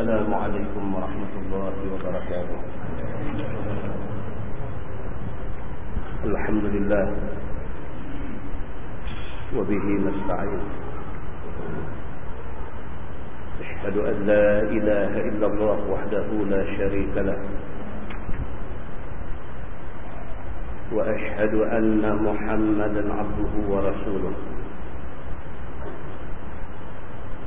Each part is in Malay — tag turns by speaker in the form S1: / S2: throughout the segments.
S1: السلام عليكم ورحمة الله وبركاته. الحمد لله. وبه نستعين. أشهد أن لا إله إلا الله وحده لا شريك له. وأشهد أن محمدا عبده ورسوله.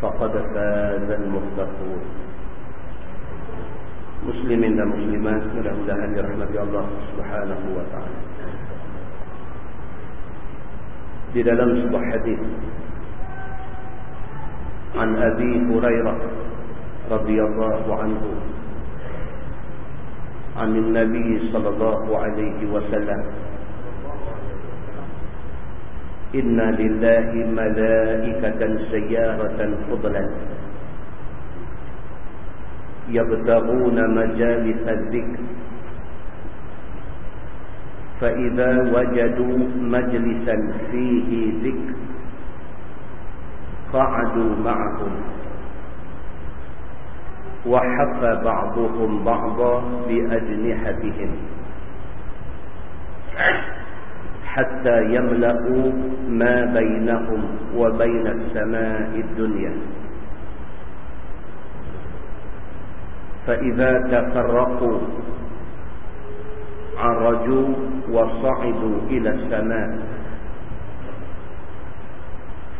S1: فقد فاز المتقون مسلمين مسلمات له لها رحمه الله سبحانه وتعالى. في دلم صبح حديث عن أبي هريرة رضي الله عنه عن النبي صلى الله عليه وسلم. إن لله ملائكة سيارة فضلا. يبتغون مجالس الذكر. فإذا وجدوا مجلسا فيه ذكر قعدوا معهم. وحف بعضهم بعضا بأجنحتهم. حتى يملأوا ما بينهم وبين السماء الدنيا. فإذا تفرقوا عرجوا وصعدوا إلى السماء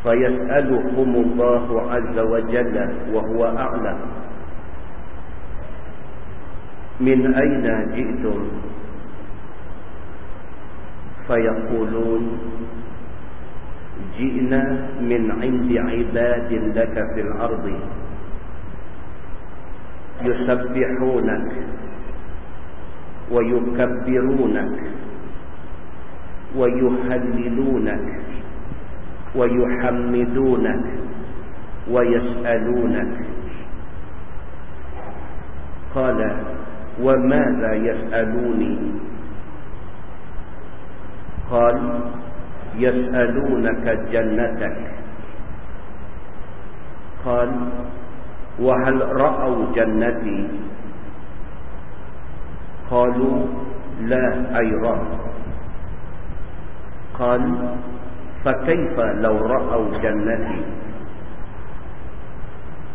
S1: فيسألكم الله عز وجل وهو أعلم. من أين جئتم؟ فيقولون جئنا من عند عباد لك في الأرض. يسبحونك ويكبرونك ويهللونك ويحمدونك ويسألونك. قال وماذا يسألوني؟ قال يسألونك جنتك. قال وهل رأوا جنتي؟ قالوا لا أي رأى قال فكيف لو رأوا جنتي؟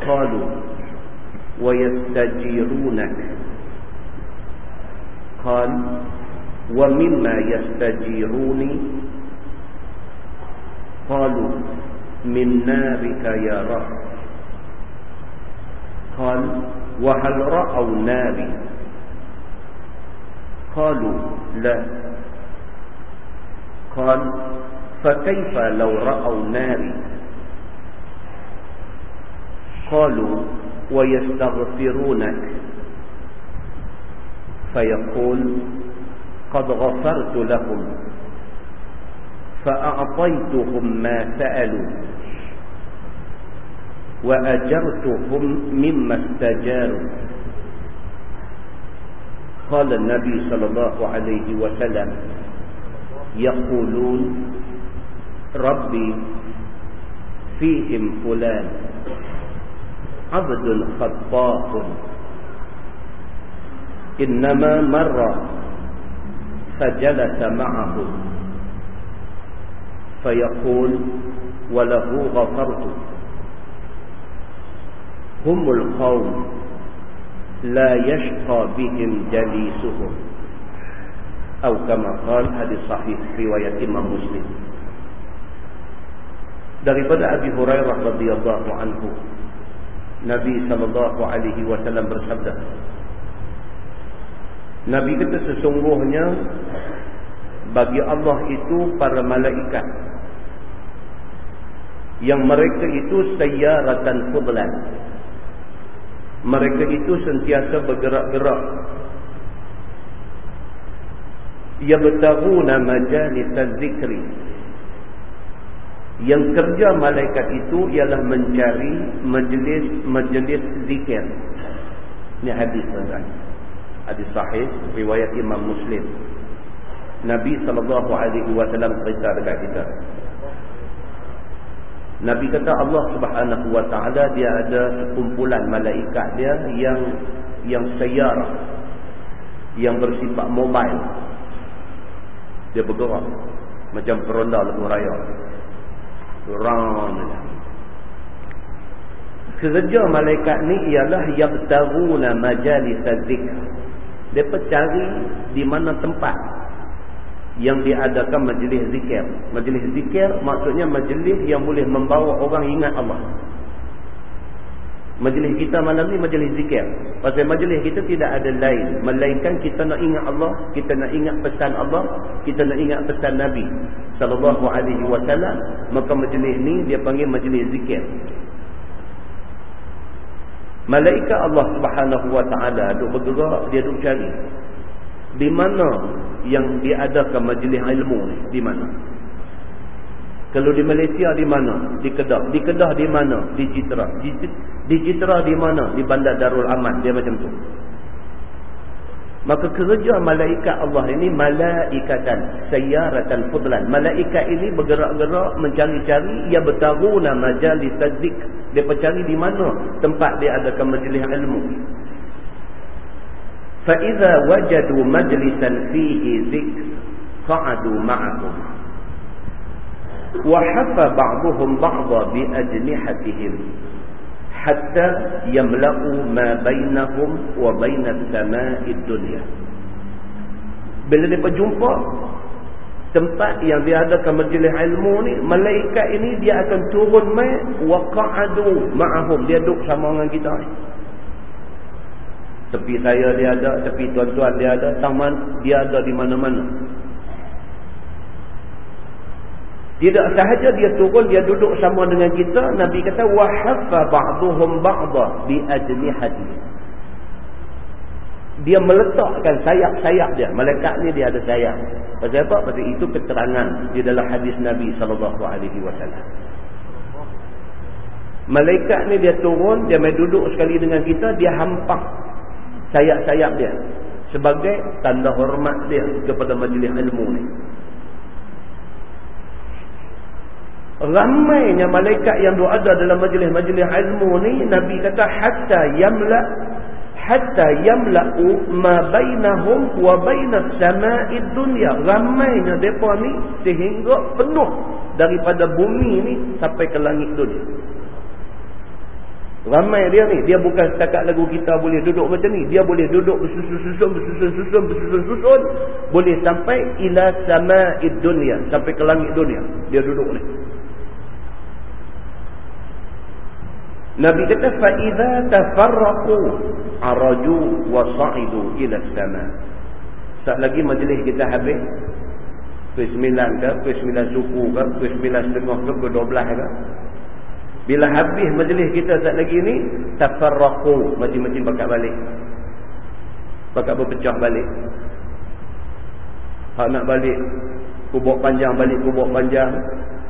S1: قالوا ويستجيرونك. قال ومما يستجيروني. قالوا من نارك يا رب. قال وهل رأوا ناري؟ قالوا لا. قال فكيف لو رأوا ناري؟ قالوا ويستغفرونك. فيقول قد غفرت لهم فأعطيتهم ما سألوا وأجرتهم مما استجاروا. قال النبي صلى الله عليه وسلم يقولون ربي فيهم فلان عبد خطاء إنما مر فجلس معه فيقول وله غفرت هم القوم لا يشقى بهم جليسهم أو كما قال hadis sahih riwayat Imam Muslim daripada Abi Hurairah radhiyallahu anhu Nabi sallallahu alaihi wasallam bersabda Nabi kata sesungguhnya bagi Allah itu para malaikat yang mereka itu sayyaratan fudlan mereka itu sentiasa bergerak-gerak. Yabtaguna majalis az-zikri yang kerja malaikat itu ialah mencari majlis-majlis zikir. Ini hadis tuan-tuan hadis sahih riwayat Imam Muslim. Nabi sallallahu alaihi wasallam cerita dekat kita. Nabi kata Allah Subhanahu wa taala dia ada sekumpulan malaikat dia yang yang sayar yang bersifat mobile. Dia bergerak macam peronda lebuh raya. Round. Kerja malaikat ni ialah yabtaguna majalis zikr depa cari di mana tempat yang diadakan majlis zikir majlis zikir maksudnya majlis yang boleh membawa orang ingat Allah Majlis kita malam ni majlis zikir. Pasal majlis kita tidak ada lain. Melainkan kita nak ingat Allah. Kita nak ingat pesan Allah. Kita nak ingat pesan Nabi. Sallallahu alaihi wasallam. Maka majlis ni dia panggil majlis zikir. Malaikat Allah subhanahu wa ta'ala duk bergerak. Dia duk cari. Di mana yang diadakan majlis ilmu ni? Di mana? Kalau di Malaysia di mana? Di Kedah. Di Kedah di mana? Di Citra. Di, Citra di mana? Di Bandar Darul Aman. Dia macam tu. Maka kerja malaikat Allah ini malaikatan sayyaratan fudlan. Malaikat ini bergerak-gerak mencari-cari ia bertaruna majalis tadzik. Dia cari di mana tempat dia adakan majlis ilmu. Fa idza wajadu majlisan fihi dzikr qa'adu ma'akum. Wa hafa ba'dhum ba'dha bi ajnihatihim hatta yamla'u ma bainahum wa bainas sama'id dunya. Bila depa jumpa tempat yang diadakan majlis ilmu ni malaikat ini dia akan turun mai wa qa'adu ma'ahum. Dia duduk sama dengan kita ni. Tepi saya dia ada tepi tuan-tuan dia ada taman dia ada di mana-mana. tidak sahaja dia turun, dia duduk sama dengan kita. Nabi kata, وَحَفَ بَعْضُهُمْ بَعْضَ بِأَجْنِحَةِ Dia meletakkan sayap-sayap dia. Malaikat ni dia ada sayap. Pasal apa? Pasal itu keterangan di dalam hadis Nabi SAW. Malaikat ni dia turun, dia main duduk sekali dengan kita, dia hampak sayap-sayap dia. Sebagai tanda hormat dia kepada majlis ilmu ni. Ramainya malaikat yang ada dalam majlis-majlis ilmu ni nabi kata hatta yamla hatta yamla'u ma bainahum wa bainas sama'id dunya. Ramainya depa ni sehingga penuh daripada bumi ni sampai ke langit dunia. Ramai dia ni. Dia bukan setakat lagu kita boleh duduk macam ni. Dia boleh duduk bersusun-susun bersusun-susun bersusun-susun. Boleh sampai ila sama'id dunya sampai ke langit dunia. Dia duduk ni Nabi kata fa idza tafarraqu araju wa sa'idu ila sama. Sat lagi majlis kita habis. Pukul 9 ke, pukul 9 suku ke, pukul 9 setengah ke, pukul 12 ke. Bila habis majlis kita sat lagi ni, tafarraqu, macam-macam pakat balik. Pakat berpecah balik. Hak nak balik kubur panjang balik kubur panjang.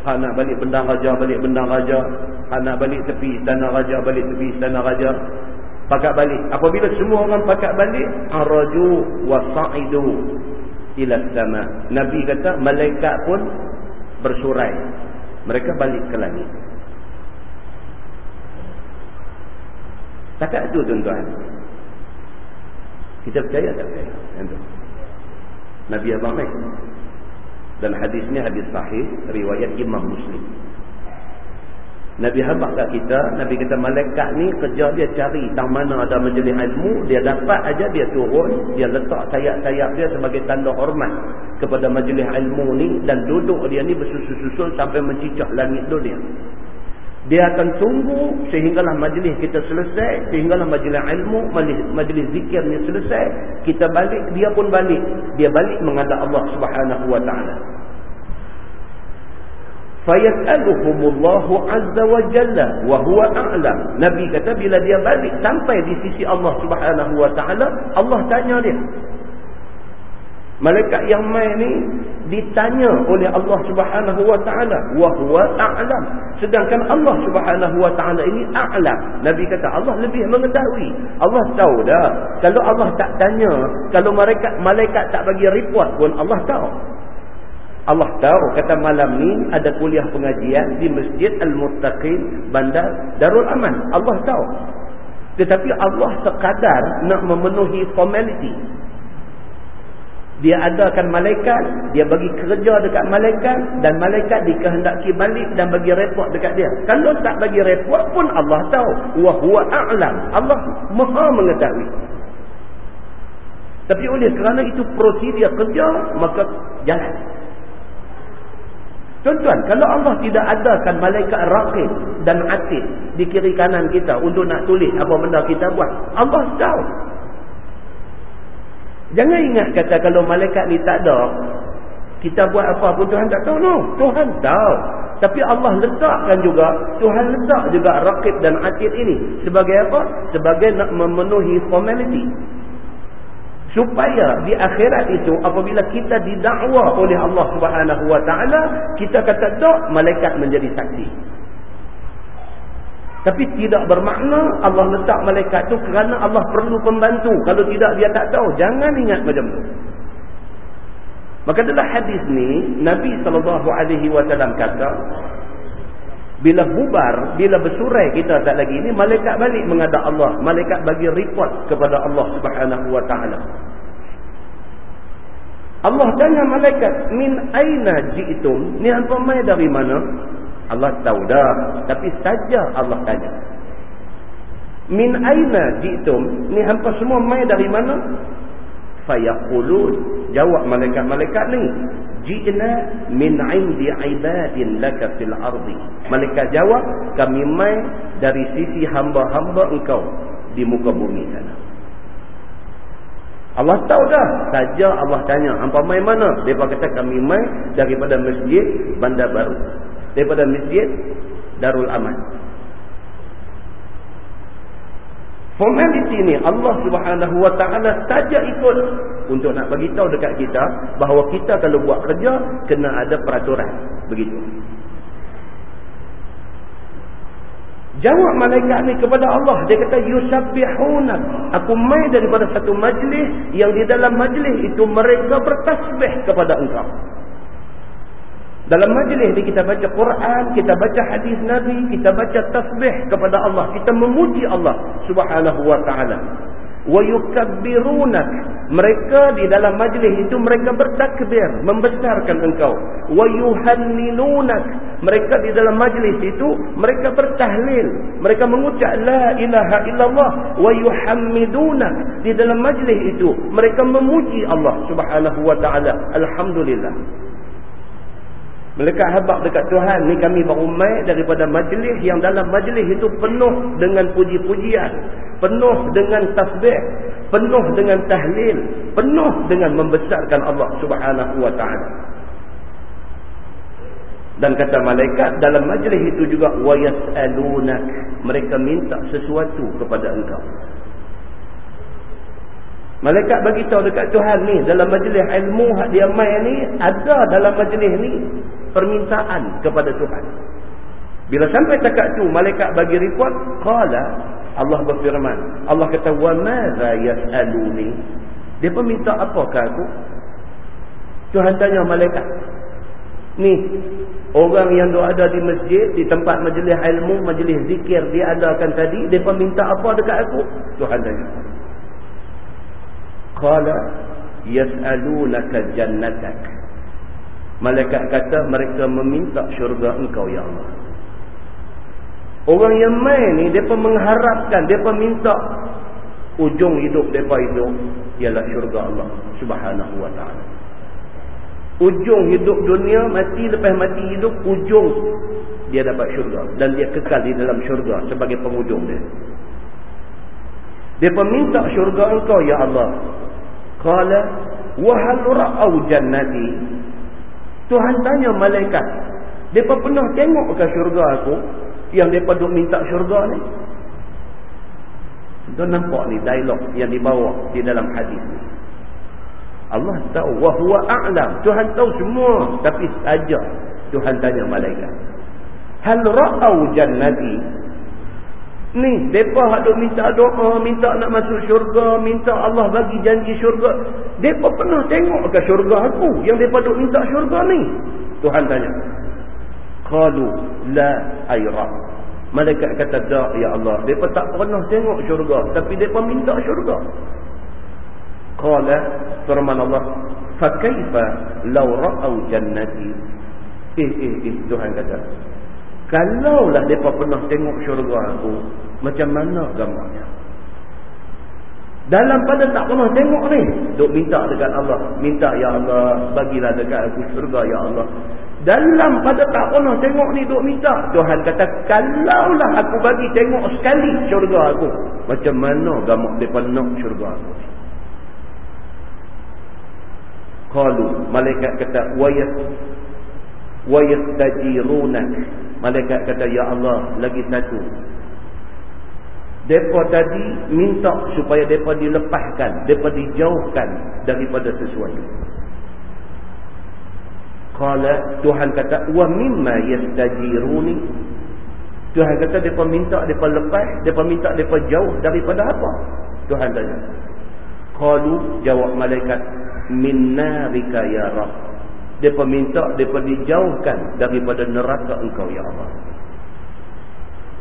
S1: Hak nak balik bendang raja balik bendang raja. Hak nak balik tepi istana raja, balik tepi istana raja. Pakat balik. Apabila semua orang pakat balik, araju wa sa'idu ila sama. Nabi kata malaikat pun bersurai. Mereka balik ke langit. Takat itu tuan-tuan. Kita percaya tak percaya? Nabi Abang Mek. Dan hadis ni hadis sahih riwayat Imam Muslim. Nabi habaq kat kita, Nabi kata malaikat ni kerja dia cari tang mana ada majlis ilmu, dia dapat aja dia turun, dia letak sayap-sayap dia sebagai tanda hormat kepada majlis ilmu ni dan duduk dia ni bersusun-susun sampai mencicah langit dunia. Dia akan tunggu sehinggalah majlis kita selesai, sehinggalah majlis ilmu, majlis, majlis zikir ni selesai, kita balik, dia pun balik. Dia balik menghadap Allah Subhanahu wa taala. Fayas'aluhumullahu azza wa jalla wa huwa a'lam. Nabi kata bila dia balik sampai di sisi Allah Subhanahu wa taala Allah tanya dia. Malaikat yang mai ni ditanya oleh Allah Subhanahu wa taala wa huwa a'lam. Sedangkan Allah Subhanahu wa taala ini a'lam. Nabi kata Allah lebih mengetahui. Allah tahu dah. Kalau Allah tak tanya kalau malaikat malaikat tak bagi report pun Allah tahu Allah tahu kata malam ni ada kuliah pengajian di Masjid Al-Muttaqin Bandar Darul Aman. Allah tahu. Tetapi Allah sekadar nak memenuhi formality. Dia adakan malaikat, dia bagi kerja dekat malaikat dan malaikat dikehendaki balik dan bagi report dekat dia. Kalau tak bagi report pun Allah tahu. Wa huwa a'lam. Allah Maha mengetahui. Tapi oleh kerana itu prosedur kerja, maka jalan. Tuan-tuan, kalau Allah tidak adakan malaikat raqib dan atid di kiri kanan kita untuk nak tulis apa benda kita buat, Allah tahu. Jangan ingat kata kalau malaikat ni tak ada, kita buat apa pun Tuhan tak tahu. No, Tuhan tahu. Tapi Allah letakkan juga, Tuhan letak juga raqib dan atid ini. Sebagai apa? Sebagai nak memenuhi formality supaya di akhirat itu apabila kita didakwa oleh Allah Subhanahu wa taala kita kata tak malaikat menjadi saksi. Tapi tidak bermakna Allah letak malaikat tu kerana Allah perlu pembantu. Kalau tidak dia tak tahu. Jangan ingat macam tu. Maka dalam hadis ni Nabi sallallahu alaihi wasallam kata bila bubar, bila bersurai kita tak lagi ini, malaikat balik mengadap Allah. Malaikat bagi report kepada Allah subhanahu wa ta'ala. Allah tanya malaikat, min aina ji'tum? Ni apa mai dari mana? Allah tahu dah. Tapi saja Allah tanya. Min aina ji'tum? Ni hampa semua mai dari mana? Fayaqulun. Jawab malaikat-malaikat ni ji'na min 'indi 'ibadin laka fil ardi. Malaikat jawab kami mai dari sisi hamba-hamba engkau di muka bumi sana. Allah tahu dah. Saja Allah tanya hampa mai mana? Depa kata kami mai daripada masjid bandar baru. Daripada masjid Darul Aman Formality ni Allah subhanahu wa ta'ala saja ikut untuk nak bagi tahu dekat kita bahawa kita kalau buat kerja kena ada peraturan. Begitu. Jawab malaikat ni kepada Allah. Dia kata, Yusabbihuna. Aku mai daripada satu majlis yang di dalam majlis itu mereka bertasbih kepada engkau. Dalam majlis ni kita baca Quran, kita baca hadis Nabi, kita baca tasbih kepada Allah. Kita memuji Allah subhanahu wa ta'ala. وَيُكَبِّرُونَكَ Mereka di dalam majlis itu mereka bertakbir, membesarkan engkau. وَيُهَنِّنُونَكَ Mereka di dalam majlis itu mereka bertahlil. Mereka mengucap La ilaha illallah وَيُحَمِّدُونَكَ Di dalam majlis itu mereka memuji Allah subhanahu wa ta'ala. Alhamdulillah. Melekat habak dekat Tuhan ni kami baru mai daripada majlis yang dalam majlis itu penuh dengan puji-pujian. Penuh dengan tasbih. Penuh dengan tahlil. Penuh dengan membesarkan Allah subhanahu wa ta'ala. Dan kata malaikat dalam majlis itu juga وَيَسْأَلُونَكَ Mereka minta sesuatu kepada engkau. Malaikat bagi tahu dekat Tuhan ni dalam majlis ilmu dia mai ni ada dalam majlis ni permintaan kepada Tuhan. Bila sampai takat tu malaikat bagi report qala Allah berfirman. Allah kata wa madza yasaluni? Dia pun minta apa ke aku? Tuhan tanya malaikat ni orang yang ada di masjid di tempat majlis ilmu majlis zikir dia adakan tadi pun minta apa dekat aku? Tuhan tanya. Qala yas'alunaka jannatak malaikat kata mereka meminta syurga engkau ya Allah. Orang yang main ni depa mengharapkan depa minta. Ujung hidup depa itu ialah syurga Allah subhanahu wa taala. Ujung hidup dunia mati lepas mati hidup ujung dia dapat syurga. Dan dia kekal di dalam syurga sebagai penghujung dia. Dia minta syurga engkau ya Allah. Qala wa hal ra'au jannati? Tuhan tanya malaikat, Mereka pernah tengok ke syurga aku yang mereka duk minta syurga ni? Tuan nampak ni dialog yang dibawa di dalam hadis ni. Allah tahu wa huwa a'lam. Tuhan tahu semua tapi saja Tuhan tanya malaikat. Hal ra'au jannati? Ni hak duk minta doa, minta nak masuk syurga, minta Allah bagi janji syurga. Depa pernah tengok ke syurga aku yang depa duk minta syurga ni? Tuhan tanya. Qalu la ayra. Malaikat kata tak ya Allah. Depa tak pernah tengok syurga tapi depa minta syurga. Qala firman Allah, "Fa kaifa law ra'au jannati?" Eh eh eh Tuhan kata, Kalaulah mereka pernah tengok syurga aku, macam mana gambarnya? Dalam pada tak pernah tengok ni, duk minta dekat Allah. Minta, Ya Allah, bagilah dekat aku syurga, Ya Allah. Dalam pada tak pernah tengok ni, duk minta. Tuhan kata, kalaulah aku bagi tengok sekali syurga aku, macam mana gambar mereka nak syurga aku? Kalau malaikat kata, Wayas, Tajirunak, Malaikat kata, Ya Allah, lagi satu. Mereka tadi minta supaya mereka dilepaskan, mereka dijauhkan daripada sesuatu. Kala Tuhan kata, Wa mimma yastajiruni. Tuhan kata, mereka minta, mereka lepas, mereka minta, mereka jauh daripada apa? Tuhan tanya. Kalu jawab malaikat, Minnarika ya Rabb. Mereka minta mereka dijauhkan daripada neraka engkau ya Allah.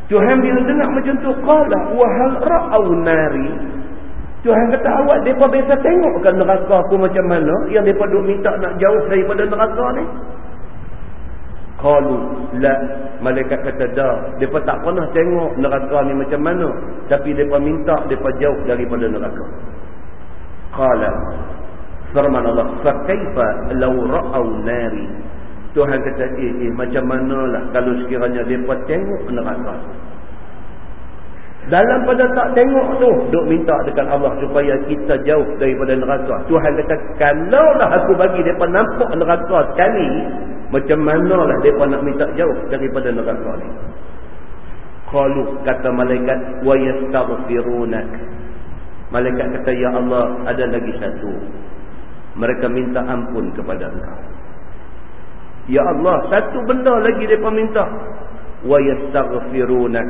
S1: Tuhan bila dengar macam tu, qala wa hal ra'au nari. Tuhan kata awak depa biasa tengokkan neraka aku macam mana yang depa duk minta nak jauh daripada neraka ni? Qalu la malaikat kata dah depa tak pernah tengok neraka ni macam mana tapi depa minta depa jauh daripada neraka. Qala firman Allah fa kaifa law ra'au nari. Tuhan kata eh, eh macam manalah kalau sekiranya depa tengok neraka. Dalam pada tak tengok tu duk minta dekat Allah supaya kita jauh daripada neraka. Tuhan kata kalaulah aku bagi depa nampak neraka sekali macam manalah depa nak minta jauh daripada neraka ni. Qalu kata malaikat wa yastaghfirunak. Malaikat kata ya Allah ada lagi satu mereka minta ampun kepada engkau. Ya Allah satu benda lagi mereka minta. Wa yastaghfirunak.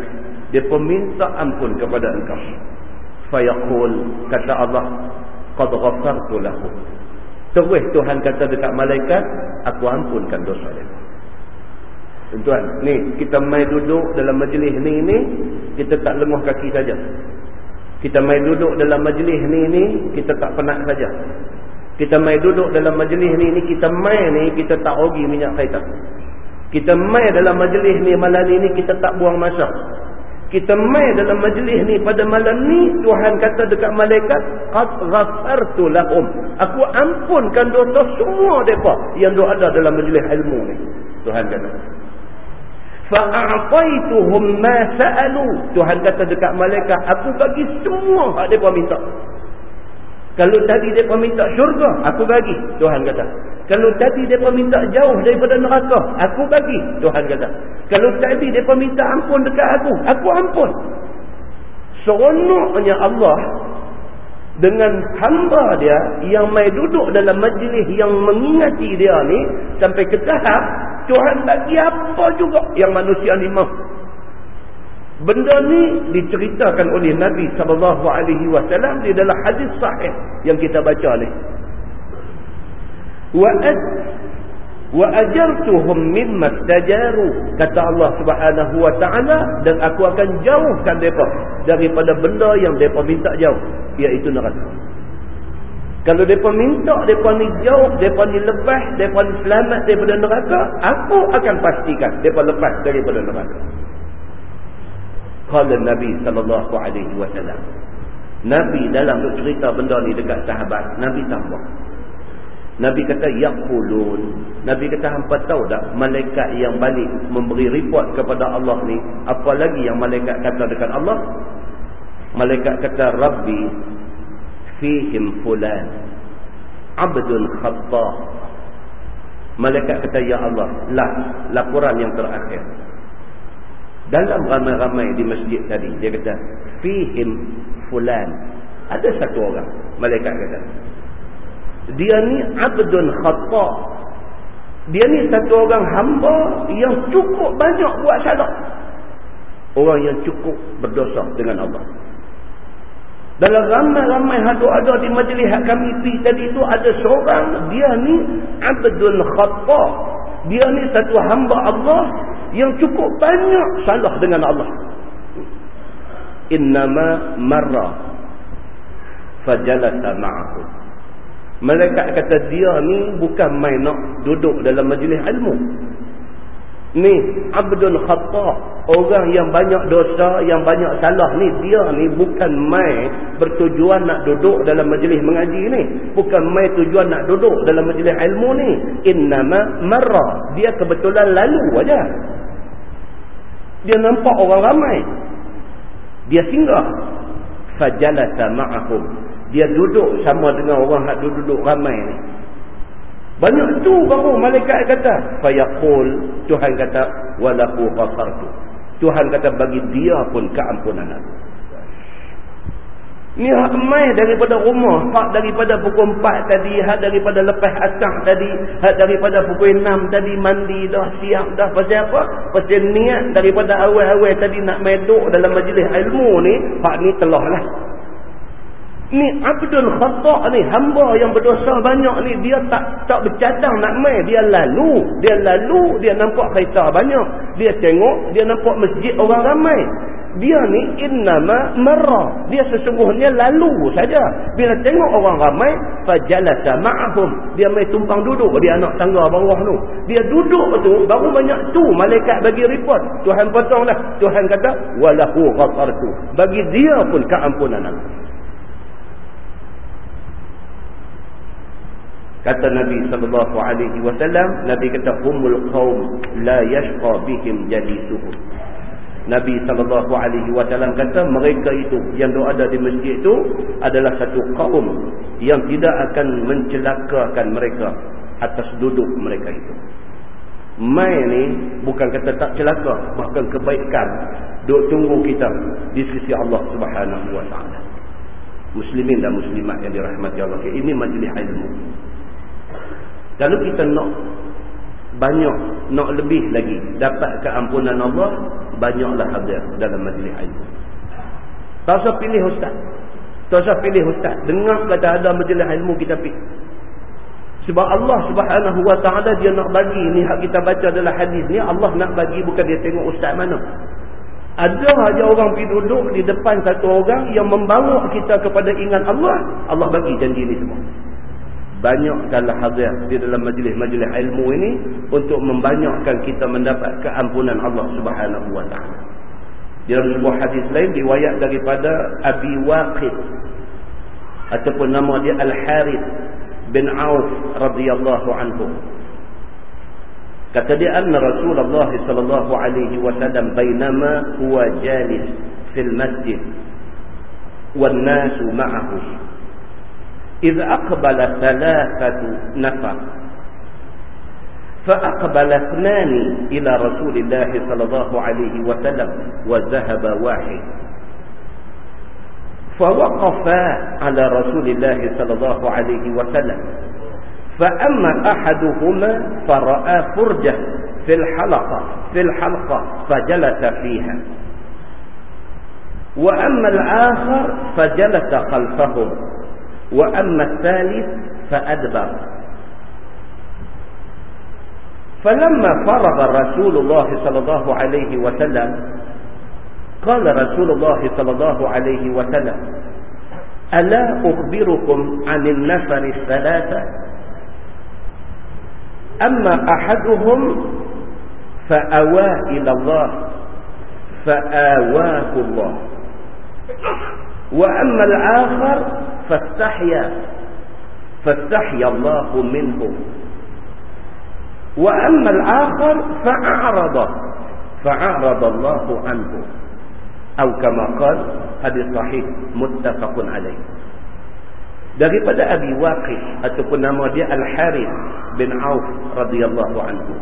S1: Mereka minta ampun kepada engkau. Fayaqul kata Allah qad ghafartu lahu. Terus Tuhan kata dekat malaikat aku ampunkan dosa dia. Tuan, ni kita mai duduk dalam majlis ni ni kita tak lemah kaki saja. Kita mai duduk dalam majlis ni ni kita tak penat saja. Kita mai duduk dalam majlis ni, ni kita mai ni, kita tak rugi minyak kereta. Kita mai dalam majlis ni malam ni, kita tak buang masa. Kita mai dalam majlis ni pada malam ni, Tuhan kata dekat malaikat, Qad ghafartu lahum. Aku ampunkan dosa semua mereka yang ada dalam majlis ilmu ni. Tuhan kata. Fa'a'afaituhum ma sa'alu. Tuhan kata dekat malaikat, aku bagi semua hak mereka minta. Kalau tadi mereka minta syurga, aku bagi. Tuhan kata. Kalau tadi mereka minta jauh daripada neraka, aku bagi. Tuhan kata. Kalau tadi mereka minta ampun dekat aku, aku ampun. Seronoknya Allah dengan hamba dia yang mai duduk dalam majlis yang mengingati dia ni sampai ke tahap Tuhan bagi apa juga yang manusia ni mahu Benda ni diceritakan oleh Nabi sallallahu alaihi wasallam di dalam hadis sahih yang kita baca ni. Wa wa ajartuhum mimma tajaru kata Allah Subhanahu wa taala dan aku akan jauhkan depa daripada benda yang depa minta jauh iaitu neraka. Kalau depa minta depa ni jauh, depa ni lepas, depa ni selamat daripada neraka, aku akan pastikan depa lepas daripada neraka. Kala Nabi sallallahu alaihi wasallam. Nabi dalam cerita benda ni dekat sahabat, Nabi tambah. Nabi kata yaqulun. Nabi kata hangpa tahu tak malaikat yang balik memberi report kepada Allah ni, apa lagi yang malaikat kata dekat Allah? Malaikat kata Rabbi fihim fulan abdul khata Malaikat kata, Ya Allah, lah, laporan yang terakhir. Dalam ramai-ramai di masjid tadi, dia kata, Fihim fulan. Ada satu orang, malaikat kata. Dia ni abdun khata. Dia ni satu orang hamba yang cukup banyak buat salah. Orang yang cukup berdosa dengan Allah. Dalam ramai-ramai hadu-hadu di majlis kami pergi tadi itu ada seorang dia ni abdul khata. Dia ni satu hamba Allah yang cukup banyak salah dengan Allah. Innama marra fajalasa ma'ahu. Mereka kata dia ni bukan main nak duduk dalam majlis ilmu. Ni abdul khata Orang yang banyak dosa, yang banyak salah ni, dia ni bukan mai bertujuan nak duduk dalam majlis mengaji ni. Bukan mai tujuan nak duduk dalam majlis ilmu ni. Innama marra. Dia kebetulan lalu aja. Dia nampak orang ramai. Dia singgah. Fajalasa ma'ahum. Dia duduk sama dengan orang yang duduk ramai ni. Banyak tu baru malaikat kata. Fayaqul. Tuhan kata. Walahu qasartu. Tuhan kata bagi dia pun keampunan aku. Ni mai daripada rumah, hak daripada pukul 4 tadi, hak daripada lepas asar tadi, hak daripada pukul 6 tadi mandi dah, siap dah pasal apa? Pasal niat daripada awal-awal tadi nak meduk dalam majlis ilmu ni, hak ni telah lah. Ni abdul khata' ni, hamba yang berdosa banyak ni, dia tak tak bercadang nak mai. Dia lalu, dia lalu, dia nampak kereta banyak. Dia tengok, dia nampak masjid orang ramai. Dia ni innama marra. Dia sesungguhnya lalu saja. Bila tengok orang ramai, fajalasa ma'ahum. Dia mai tumpang duduk di anak tangga bawah tu. Dia duduk tu, baru banyak tu malaikat bagi report. Tuhan potonglah. Tuhan kata, walahu ghafartu. Bagi dia pun keampunan aku. Kata Nabi sallallahu alaihi wasallam, Nabi kata humul qaum la yashqa bihim jalisuhum. Nabi sallallahu alaihi wasallam kata mereka itu yang ada di masjid itu adalah satu kaum yang tidak akan mencelakakan mereka atas duduk mereka itu. Mai ni bukan kata tak celaka, bahkan kebaikan duk tunggu kita di sisi Allah Subhanahu wa taala. Muslimin dan muslimat yang dirahmati Allah. Ini majlis ilmu. Kalau kita nak banyak, nak lebih lagi dapat keampunan Allah, banyaklah hadir dalam majlis ilmu. Tak usah pilih ustaz. Tak usah pilih ustaz. Dengar kata ada majlis ilmu kita pergi. Sebab Allah subhanahu wa ta'ala dia nak bagi ni hak kita baca adalah hadis ni Allah nak bagi bukan dia tengok ustaz mana. Ada aja orang pergi duduk di depan satu orang yang membawa kita kepada ingat Allah. Allah bagi janji ni semua banyakkanlah hadir di dalam majlis-majlis ilmu ini untuk membanyakkan kita mendapat keampunan Allah Subhanahu wa taala. Dalam sebuah hadis lain riwayat daripada Abi Waqid ataupun nama dia Al-Harith bin Auf radhiyallahu anhu. Kata dia anna Rasulullah sallallahu alaihi wasallam bainama huwa jalis fil masjid wan nasu ma'ahu إذ أقبل ثلاثة نفر فأقبل اثنان إلى رسول الله صلى الله عليه وسلم وذهب واحد. فوقفا على رسول الله صلى الله عليه وسلم. فأما أحدهما فرأى فرجة في الحلقة في الحلقة فجلس فيها. وأما الآخر فجلس خلفهم. وأما الثالث فأدبر. فلما فرغ رسول الله صلى الله عليه وسلم قال رسول الله صلى الله عليه وسلم ألا أخبركم عن النفر الثلاثة؟ أما أحدهم فأوى إلى الله فآواه الله. وأما الآخر فاستحيا فاستحيا الله منه وأما الآخر فأعرض فأعرض الله عنه أو كما قال hadis sahih muttafaqun alaih daripada Abi Waqid ataupun nama dia Al-Harith bin Auf radhiyallahu anhu.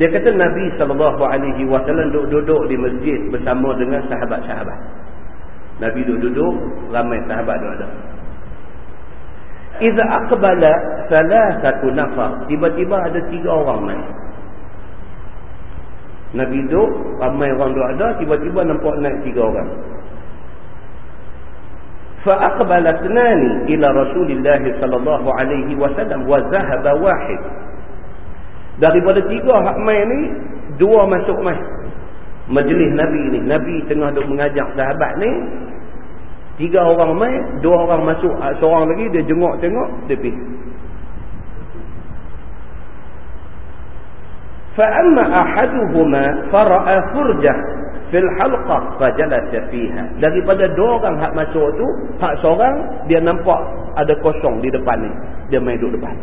S1: Dia kata Nabi sallallahu alaihi wasallam duduk-duduk di masjid bersama dengan sahabat-sahabat. Nabi duduk-duduk, ramai sahabat duduk ada. Iza aqbala satu nafar. Tiba-tiba ada tiga orang naik. Nabi duduk, ramai orang duduk ada, tiba-tiba nampak naik tiga orang. فأقبل اثنان إلى رسول الله صلى الله عليه وسلم وذهب واحد daripada tiga hak mai ni dua masuk mai majlis Nabi ni Nabi tengah duk mengajak sahabat ni tiga orang mai dua orang masuk seorang lagi dia jenguk tengok dia pergi. Fa amma ahaduhuma fara'a furjah fil halqah fajalasa fiha. Daripada dua orang hak masuk tu hak seorang dia nampak ada kosong di depan ni. Dia main duduk depan.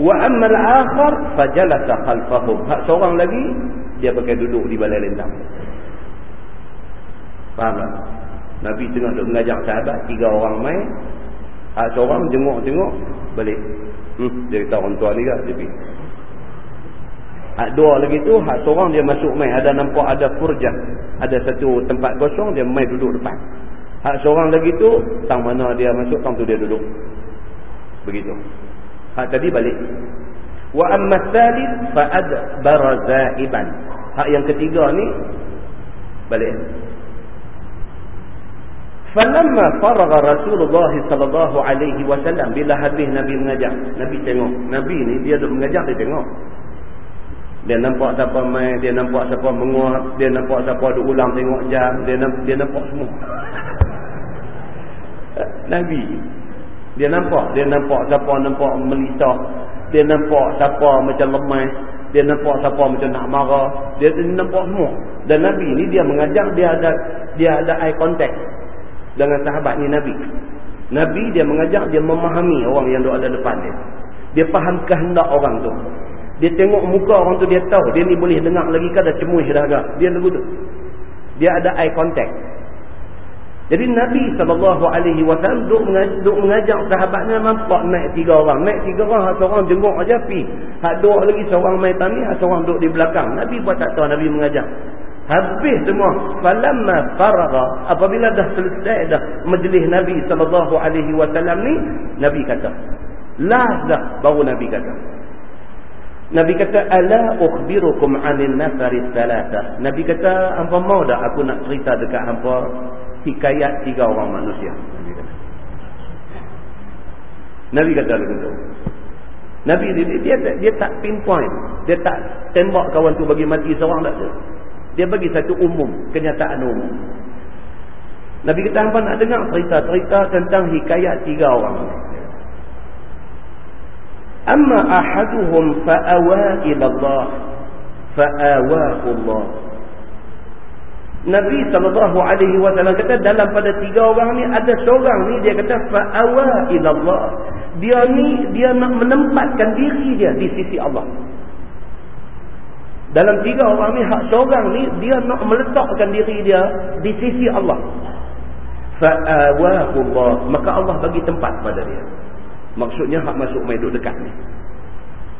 S1: Wa amma al-akhar fajalasa khalfahum. Hak seorang lagi dia pakai duduk di balai lentang faham tak Nabi tengah duduk mengajar sahabat tiga orang main hak seorang jenguk-jenguk balik hmm, dia kata orang tua ni kan dia pergi Hak dua lagi tu, hak seorang dia masuk main. Ada nampak ada furjah. Ada satu tempat kosong, dia main duduk depan. Hak seorang lagi tu, tang mana dia masuk, tang tu dia duduk. Begitu. Hak tadi balik. Wa amma thalith fa'ad barazaiban. Hak yang ketiga ni, balik. Falamma faragha Rasulullah sallallahu alaihi wasallam bila habis Nabi mengajar. Nabi tengok. Nabi ni dia duduk mengajar dia tengok. Dia nampak siapa main, dia nampak siapa menguat, dia nampak siapa ada ulang tengok jam, dia nampak, dia nampak semua. Nabi. Dia nampak, dia nampak siapa nampak melisah, dia nampak siapa macam lemah, dia nampak siapa macam nak marah, dia, nampak semua. Dan Nabi ni dia mengajar dia ada dia ada eye contact dengan sahabat ni Nabi. Nabi dia mengajar dia memahami orang yang ada depan dia. Dia faham kehendak orang tu. Dia tengok muka orang tu dia tahu dia ni boleh dengar lagi ke dah cemuih dah. Dia lagu tu. Dia ada eye contact. Jadi Nabi SAW duk, duk mengajak sahabatnya nampak naik tiga orang. Naik tiga orang, hak seorang jenguk aja pi. Hak dua lagi seorang main tani, seorang duduk di belakang. Nabi buat tak tahu Nabi mengajak. Habis semua. Falamma faragha. Apabila dah selesai dah majlis Nabi SAW ni, Nabi kata. Last dah baru Nabi kata. Nabi kata ala ukhbirukum 'anil nafari thalatha. Nabi kata hangpa mau dak aku nak cerita dekat hangpa hikayat tiga orang manusia. Nabi kata. Begitu. Nabi dia, dia, dia, dia tak pinpoint. Dia tak tembak kawan tu bagi mati seorang tak Dia bagi satu umum, kenyataan umum. Nabi kata hangpa nak dengar cerita-cerita tentang hikayat tiga orang. Amma ahaduhum fa'awa ila Allah fa'awahu Allah. Nabi sallallahu alaihi wasallam kata dalam pada tiga orang ni ada seorang ni dia kata fa'awa ila Allah. Dia ni dia nak menempatkan diri dia di sisi Allah. Dalam tiga orang ni hak seorang ni dia nak meletakkan diri dia di sisi Allah. Fa'awahu Allah, maka Allah bagi tempat pada dia. Maksudnya hak masuk main duduk dekat ni.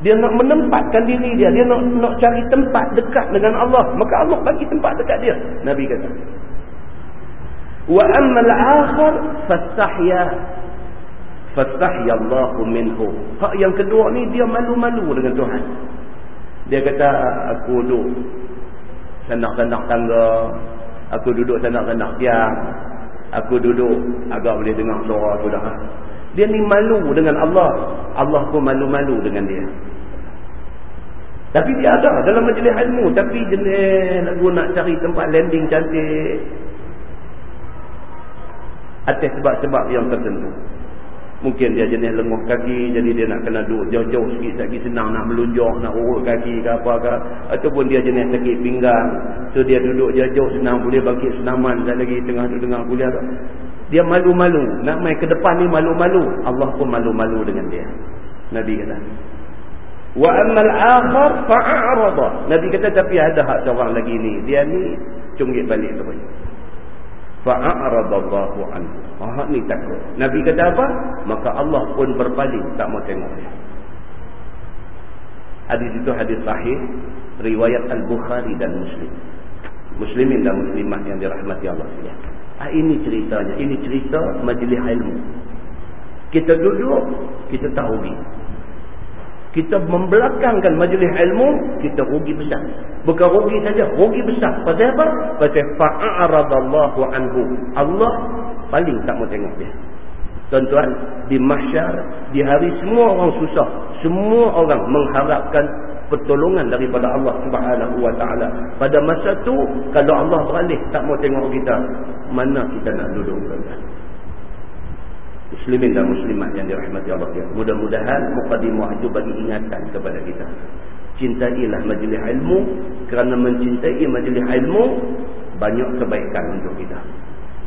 S1: Dia nak menempatkan diri dia. Dia nak nak cari tempat dekat dengan Allah. Maka Allah bagi tempat dekat dia. Nabi kata. Wa ammal akhir fastahya. Fastahya Allah minhu. Hak yang kedua ni dia malu-malu dengan Tuhan. Dia kata aku duduk sendak-sendak tangga. Aku duduk sendak-sendak tiang. Aku duduk agak boleh dengar suara aku dah. Dia ni malu dengan Allah. Allah pun malu-malu dengan dia. Tapi dia ada dalam majlis ilmu. Tapi jenis lagu nak cari tempat landing cantik. Atas sebab-sebab yang tertentu. Mungkin dia jenis lenguh kaki. Jadi dia nak kena duduk jauh-jauh sikit. Lagi senang nak melunjuk, nak urut kaki ke apa ke. Ataupun dia jenis sakit pinggang. So dia duduk jauh-jauh senang boleh bangkit senaman. Tak lagi tengah duduk dengar kuliah dia malu-malu. Nak main ke depan ni malu-malu. Allah pun malu-malu dengan dia. Nabi kata. Wa ammal akhar fa'arada. Nabi kata tapi ada hak seorang lagi ni. Dia ni cunggit balik tu fa'aradallahu anhu ah ni takut. Nabi kata apa? Maka Allah pun berpaling tak mau tengok dia. Hadis itu hadis sahih riwayat al-bukhari dan muslim. Muslimin dan muslimah yang dirahmati Allah sekalian ah ini ceritanya. Ini cerita majlis ilmu. Kita duduk kita tahu ni kita membelakangkan majlis ilmu kita rugi besar. Bukan rugi saja rugi besar. Pasal apa? Pasal fa'aradallahu anhu. Allah paling tak mau tengok dia. Tuan-tuan di mahsyar di hari semua orang susah semua orang mengharapkan pertolongan daripada Allah Subhanahu wa taala pada masa tu kalau Allah beralih tak mau tengok kita mana kita nak duduk muslimin dan muslimat yang dirahmati Allah ya. Mudah-mudahan mukadimah itu bagi ingatan kepada kita. Cintailah majlis ilmu kerana mencintai majlis ilmu banyak kebaikan untuk kita.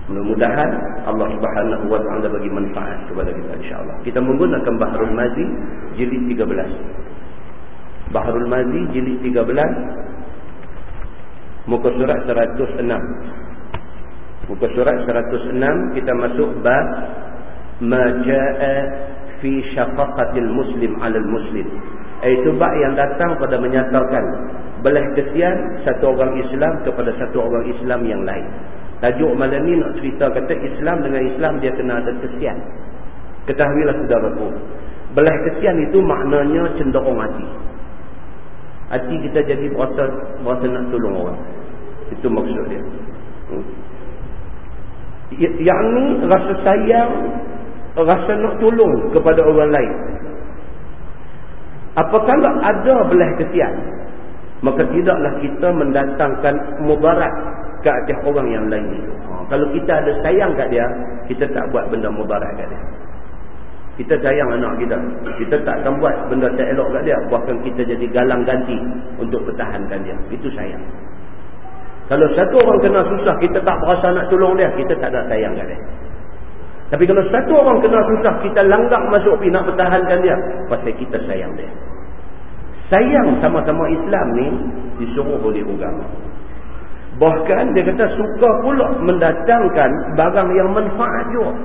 S1: Mudah-mudahan Allah Subhanahu wa taala bagi manfaat kepada kita insya-Allah. Kita menggunakan Bahrul Mazi jilid 13. Bahrul Mazi jilid 13 muka surat 106. Muka surat 106 kita masuk bab ma jaa fi syafaqatil muslim 'ala muslim. Iaitu bab yang datang pada menyatakan belah kesian satu orang Islam kepada satu orang Islam yang lain. Tajuk malam ni nak cerita kata Islam dengan Islam dia kena ada kesian. Ketahuilah saudaraku belah kesian itu maknanya cenderung hati hati kita jadi berasa berasa nak tolong orang itu maksud dia hmm. yang ni rasa sayang rasa nak tolong kepada orang lain. Apakala ada belah kesian, maka tidaklah kita mendatangkan mudarat ke atas orang yang lain. Ha, kalau kita ada sayang kat dia, kita tak buat benda mudarat kat dia. Kita sayang anak kita. Kita tak akan buat benda tak elok kat dia. Bahkan kita jadi galang ganti untuk pertahankan dia. Itu sayang. Kalau satu orang kena susah, kita tak berasa nak tolong dia, kita tak ada sayang kat dia. Tapi kalau satu orang kena susah, kita langgak masuk pergi nak pertahankan dia. Pasal kita sayang dia. Sayang sama-sama Islam ni disuruh oleh agama. Bahkan dia kata suka pula mendatangkan barang yang manfaat juga.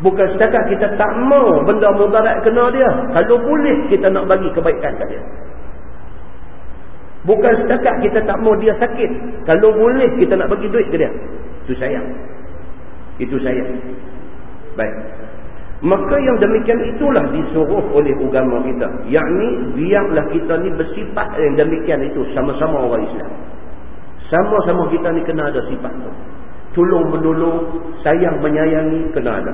S1: Bukan setakat kita tak mau benda mudarat kena dia. Kalau boleh kita nak bagi kebaikan ke dia. Bukan setakat kita tak mau dia sakit. Kalau boleh kita nak bagi duit ke dia. Itu sayang. Itu sayang. Baik. Maka yang demikian itulah disuruh oleh agama kita. Yakni biarlah kita ni bersifat yang demikian itu sama-sama orang Islam. Sama-sama kita ni kena ada sifat tu. Tolong menolong, sayang menyayangi kena ada.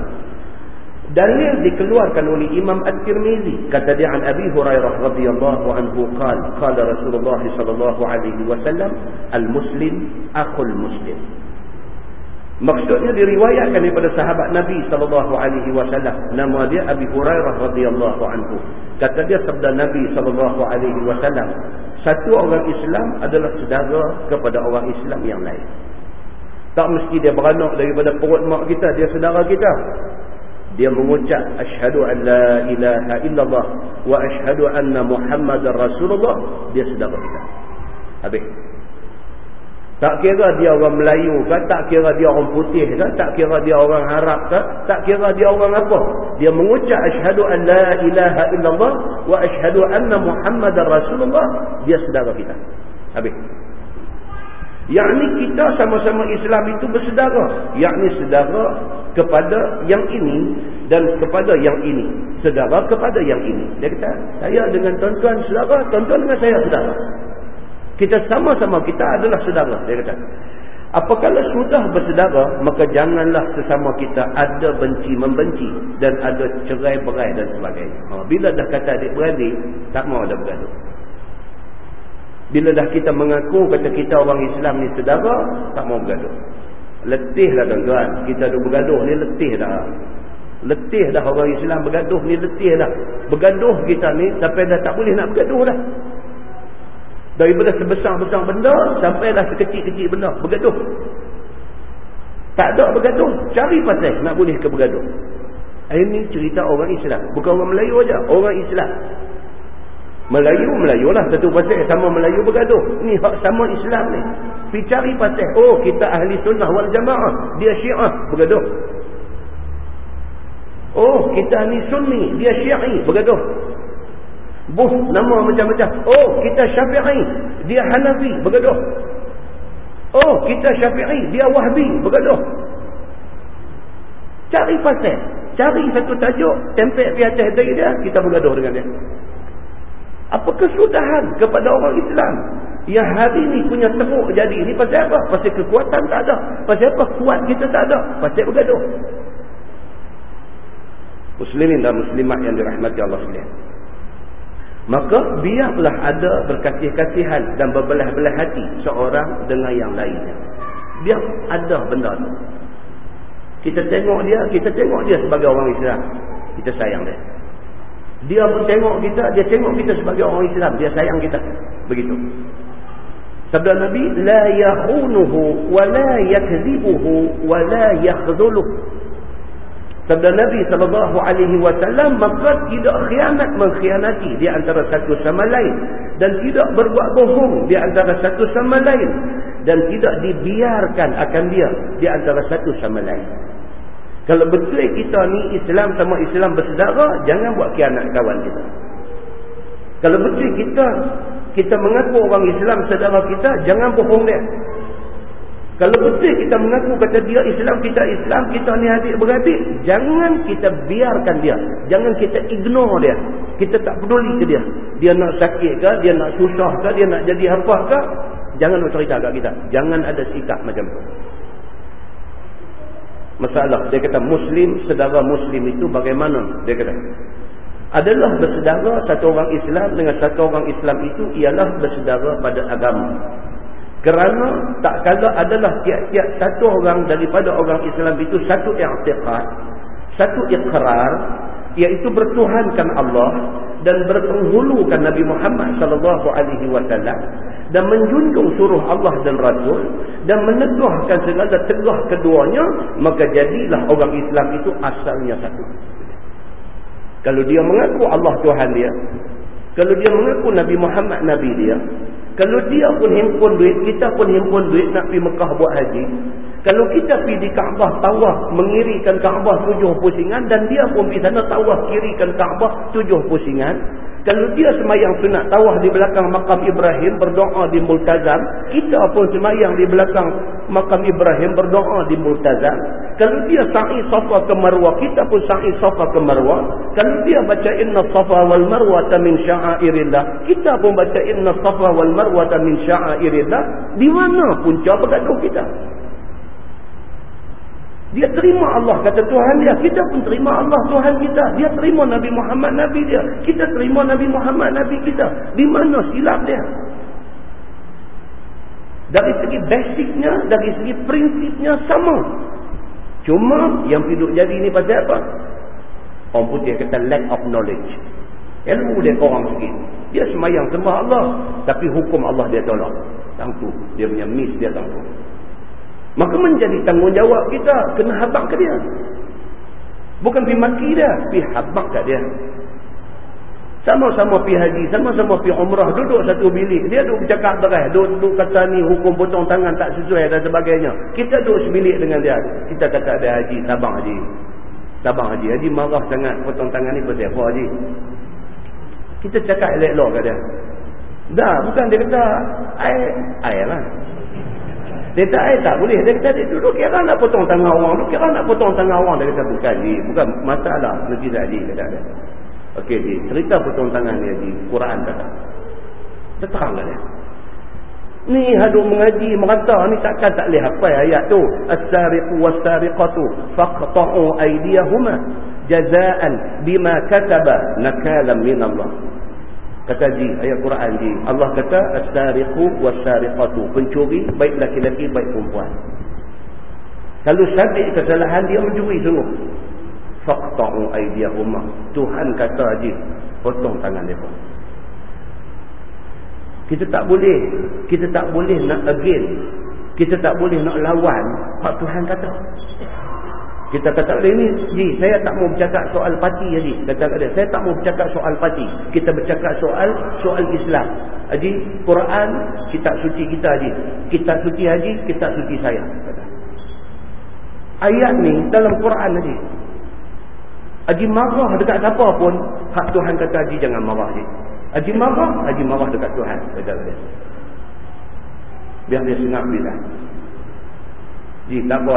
S1: Dalil dikeluarkan oleh Imam At-Tirmizi kata dia an Abi Hurairah radhiyallahu anhu qala qala Rasulullah sallallahu alaihi wasallam al-muslim akhul muslim Maksudnya diriwayatkan daripada sahabat Nabi sallallahu alaihi wasallam nama dia Abi Hurairah radhiyallahu anhu. Kata dia sabda Nabi sallallahu alaihi wasallam, satu orang Islam adalah saudara kepada orang Islam yang lain. Tak mesti dia beranak daripada perut mak kita, dia saudara kita. Dia mengucap asyhadu an la ilaha illallah wa asyhadu anna muhammadar rasulullah, dia saudara kita. Habis. Tak kira dia orang Melayu ke, tak kira dia orang putih ke, tak kira dia orang Arab ke, tak kira dia orang apa. Dia mengucap asyhadu an la ilaha illallah wa asyhadu anna muhammadar rasulullah, dia saudara kita. Habis. Yakni kita sama-sama Islam itu bersedara. Yakni sedara kepada yang ini dan kepada yang ini. Sedara kepada yang ini. Dia kata, saya dengan tuan-tuan sedara, tuan-tuan dengan saya sedara. Kita sama-sama kita adalah saudara. Dia kata. Apakala sudah bersaudara, maka janganlah sesama kita ada benci-membenci dan ada cerai-berai dan sebagainya. Ha, bila dah kata adik-beradik, tak mau ada bergaduh. Bila dah kita mengaku kata kita orang Islam ni saudara, tak mau bergaduh. Letih lah tuan-tuan. Kita ada bergaduh ni letih dah. Letih dah orang Islam bergaduh ni letih dah. Bergaduh kita ni sampai dah tak boleh nak bergaduh dah. Daripada sebesar-besar benda sampailah sekecil-kecil benda. Bergaduh. Tak ada bergaduh. Cari pasal nak boleh ke bergaduh. Ini cerita orang Islam. Bukan orang Melayu aja, Orang Islam. Melayu, Melayu lah. Satu pasal sama Melayu bergaduh. Ini hak sama Islam ni. Pergi cari pasal. Oh, kita ahli sunnah wal jamaah. Dia syiah. Bergaduh. Oh, kita ni sunni. Dia syiah. Bergaduh. Buh, nama macam-macam. Oh, kita syafi'i. Dia hanafi. Bergaduh. Oh, kita syafi'i. Dia wahbi. Bergaduh. Cari pasal. Cari satu tajuk. Tempek di atas dia. Kita bergaduh dengan dia. Apa kesudahan kepada orang Islam yang hari ni punya teruk jadi ni pasal apa? Pasal kekuatan tak ada. Pasal apa? Kuat kita tak ada. Pasal bergaduh. Muslimin dan muslimat yang dirahmati Allah sekalian. Maka biarlah ada berkasih-kasihan dan berbelah-belah hati seorang dengan yang lainnya. Biar ada benda tu. Kita tengok dia, kita tengok dia sebagai orang Islam. Kita sayang dia. Dia pun tengok kita, dia tengok kita sebagai orang Islam, dia sayang kita. Begitu. Sabda Nabi, la yahunuhu wa la yakzibuhu wa la yakhdhuluh. Sabda Nabi sallallahu alaihi wasallam, maka tidak khianat mengkhianati di antara satu sama lain dan tidak berbuat bohong di antara satu sama lain dan tidak dibiarkan akan dia di antara satu sama lain. Kalau betul kita ni Islam sama Islam bersedara, jangan buat kianat kawan kita. Kalau betul kita kita mengaku orang Islam saudara kita, jangan bohong dia. Kalau betul kita mengaku kata dia Islam, kita Islam, kita ni adik-beradik, jangan kita biarkan dia. Jangan kita ignore dia. Kita tak peduli ke dia. Dia nak sakit ke, dia nak susah ke, dia nak jadi apa ke, jangan cerita kat kita. Jangan ada sikap macam tu masalah. Dia kata Muslim, sedara Muslim itu bagaimana? Dia kata. Adalah bersedara satu orang Islam dengan satu orang Islam itu ialah bersedara pada agama. Kerana tak kala adalah tiap-tiap satu orang daripada orang Islam itu satu i'tiqad, satu iqrar, iaitu bertuhankan Allah dan berpenghulukan Nabi Muhammad sallallahu alaihi wasallam dan menjunjung suruh Allah dan Rasul dan menegahkan segala tegah keduanya maka jadilah orang Islam itu asalnya satu. Kalau dia mengaku Allah Tuhan dia kalau dia mengaku Nabi Muhammad Nabi dia kalau dia pun himpun duit kita pun himpun duit nak pergi Mekah buat haji kalau kita pergi di Kaabah tawaf mengirikan Kaabah tujuh pusingan dan dia pun pergi sana tawaf kirikan Kaabah tujuh pusingan kalau dia semayang sunat tawah di belakang makam Ibrahim berdoa di Multazam, kita pun semayang di belakang makam Ibrahim berdoa di Multazam. Kalau dia sa'i safa ke marwah, kita pun sa'i safa ke marwah. Kalau dia baca inna safa wal marwah min sya'airillah, kita pun baca inna safa wal marwah min sya'airillah. Di mana pun jawab bergaduh kita. Dia terima Allah kata Tuhan dia. Kita pun terima Allah Tuhan kita. Dia terima Nabi Muhammad Nabi dia. Kita terima Nabi Muhammad Nabi kita. Di mana silap dia? Dari segi basicnya, dari segi prinsipnya sama. Cuma yang hidup jadi ni pasal apa? Orang putih kata lack of knowledge. Ilmu dia korang sikit. Dia semayang sembah Allah. Tapi hukum Allah dia tolak. Tangku. Dia punya miss dia tangku. Maka menjadi tanggungjawab kita kena habak ke dia. Bukan pergi maki dia, pergi habak ke dia. Sama-sama pergi haji, sama-sama pergi umrah, duduk satu bilik. Dia duduk bercakap berai, duduk, duduk kata ni hukum potong tangan tak sesuai dan sebagainya. Kita duduk sebilik dengan dia. Kita kata ada haji, sabang haji. Sabang haji. Haji marah sangat potong tangan ni pasal apa haji. Kita cakap elok-elok kat dia. Dah, bukan dia kata, air, air lah. Dia tak, eh, tak boleh. Dia kata, dia duduk kira nak potong tangan orang. Duduk kira nak potong tangan orang. Dia kata, bukan, Ji. Bukan masalah. Nanti tak. Kata dia. Okey, Ji. Cerita potong tangan dia, Ji. Quran kata. Dia terang dia. Ni haduk mengaji, merata. Ni takkan tak boleh apa ayat tu. As-sariqu was-sariqatu faqta'u aydiyahuma jazaan bima kataba nakalam min Allah. Kata Ji, ayat Quran Ji. Allah kata, As-sariqu was-sariqatu. Pencuri, baik laki-laki, baik perempuan. Kalau sabit kesalahan dia mencuri sungguh. Faqta'u aydiyahuma. Tuhan kata Ji, potong tangan dia. Kita tak boleh, kita tak boleh nak again. Kita tak boleh nak lawan Pak Tuhan kata. Kita kata ni, Ji, saya tak mau bercakap soal parti Haji. Kata dia, saya tak mau bercakap soal parti. Kita bercakap soal soal Islam. Haji, Quran, kitab suci kita Haji. Kitab suci Haji, kitab suci saya. Ayat ni dalam Quran Haji. Haji marah dekat siapa pun, hak Tuhan kata Haji jangan marah Haji. Haji marah, Haji marah dekat Tuhan. Kata dia. Biar dia senang bila. Tak apa.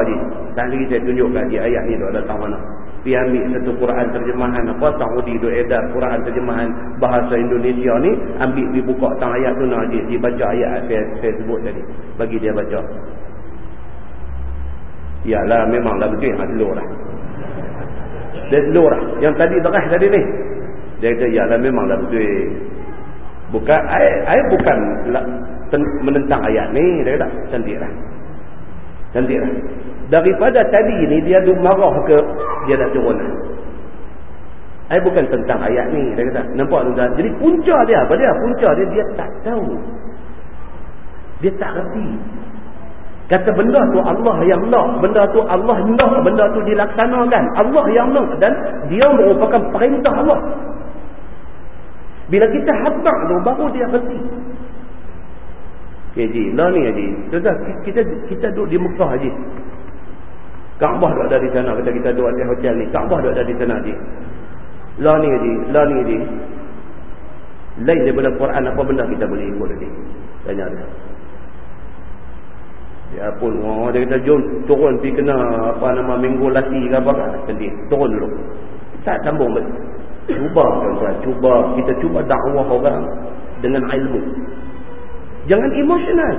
S1: Tak lagi saya tunjukkan Ji ayat ni duk datang mana. Pergi ambil satu Quran terjemahan apa. Saudi duk edar Quran terjemahan bahasa Indonesia ni. Ambil pergi buka tang ayat tu nak. Dia baca ayat saya, saya sebut tadi. Bagi dia baca. Yalah memanglah betul. Ha, slow lah. Dia slow lah. Yang tadi terah tadi ni. Dia kata yalah memanglah betul. Bukan, ayat bukan menentang ayat ni. Dia kata cantik lah. Cantiklah. Daripada tadi ni dia duk marah ke dia dah turun. Ayat bukan tentang ayat ni. Dia kata, nampak tuan Jadi punca dia apa dia? Punca dia, dia tak tahu. Dia tak reti. Kata benda tu Allah yang nak. Benda tu Allah nak. Benda tu dilaksanakan. Allah yang nak. Dan dia merupakan perintah Allah. Bila kita habak tu, baru dia reti. Okay, Haji. Lah ni Haji. Tuan kita kita duduk di Mekah Haji. Kaabah duduk ada di sana. Kata kita duduk di hotel ni. Kaabah duduk ada di sana Haji. Lah ni Haji. Lah ni Haji. Lain daripada Quran apa benda kita boleh ikut Haji. Tanya dia. Ya pun. Oh, dia kata jom turun pergi kena apa nama minggu lati ke apa kan. Jadi turun dulu. Tak sambung balik. Cuba tuan-tuan. Cuba. Kita cuba dakwah orang dengan ilmu. Jangan emosional.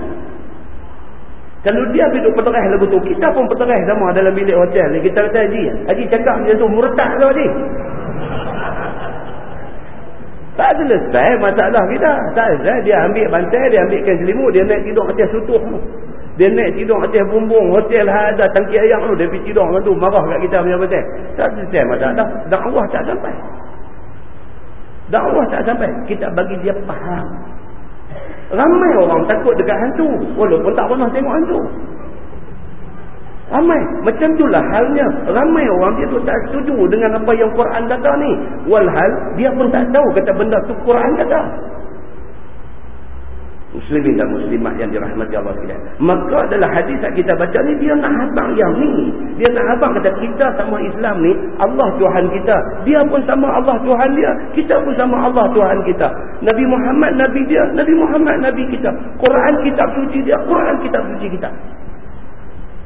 S1: Kalau dia duduk peterah lagu tu, kita pun peterah sama dalam bilik hotel ni. Kita kata, Haji, Haji cakap macam tu, murtad tu Haji. Tak selesai masalah kita. Tak selesai. Dia ambil bantai, dia ambilkan selimut, dia naik tidur atas sutuh tu. Dia naik tidur atas bumbung, hotel ada, tangki ayam tu, dia pergi tidur dengan tu, marah kat kita punya bantai. Tak selesai masalah. Dakwah tak sampai. Dakwah tak sampai. Kita bagi dia faham. Ramai orang takut dekat hantu. Walaupun tak pernah tengok hantu. Ramai. Macam itulah halnya. Ramai orang dia tu tak setuju dengan apa yang Quran kata ni. Walhal dia pun tak tahu kata benda tu Quran kata muslimin dan muslimat yang dirahmati Allah sekalian. Maka adalah hadis yang kita baca ni dia nak habang yang ni. Dia nak habang kata kita sama Islam ni Allah Tuhan kita. Dia pun sama Allah Tuhan dia. Kita pun sama Allah Tuhan kita. Nabi Muhammad Nabi dia, Nabi Muhammad Nabi kita. Quran kitab suci dia, Quran kitab suci kita.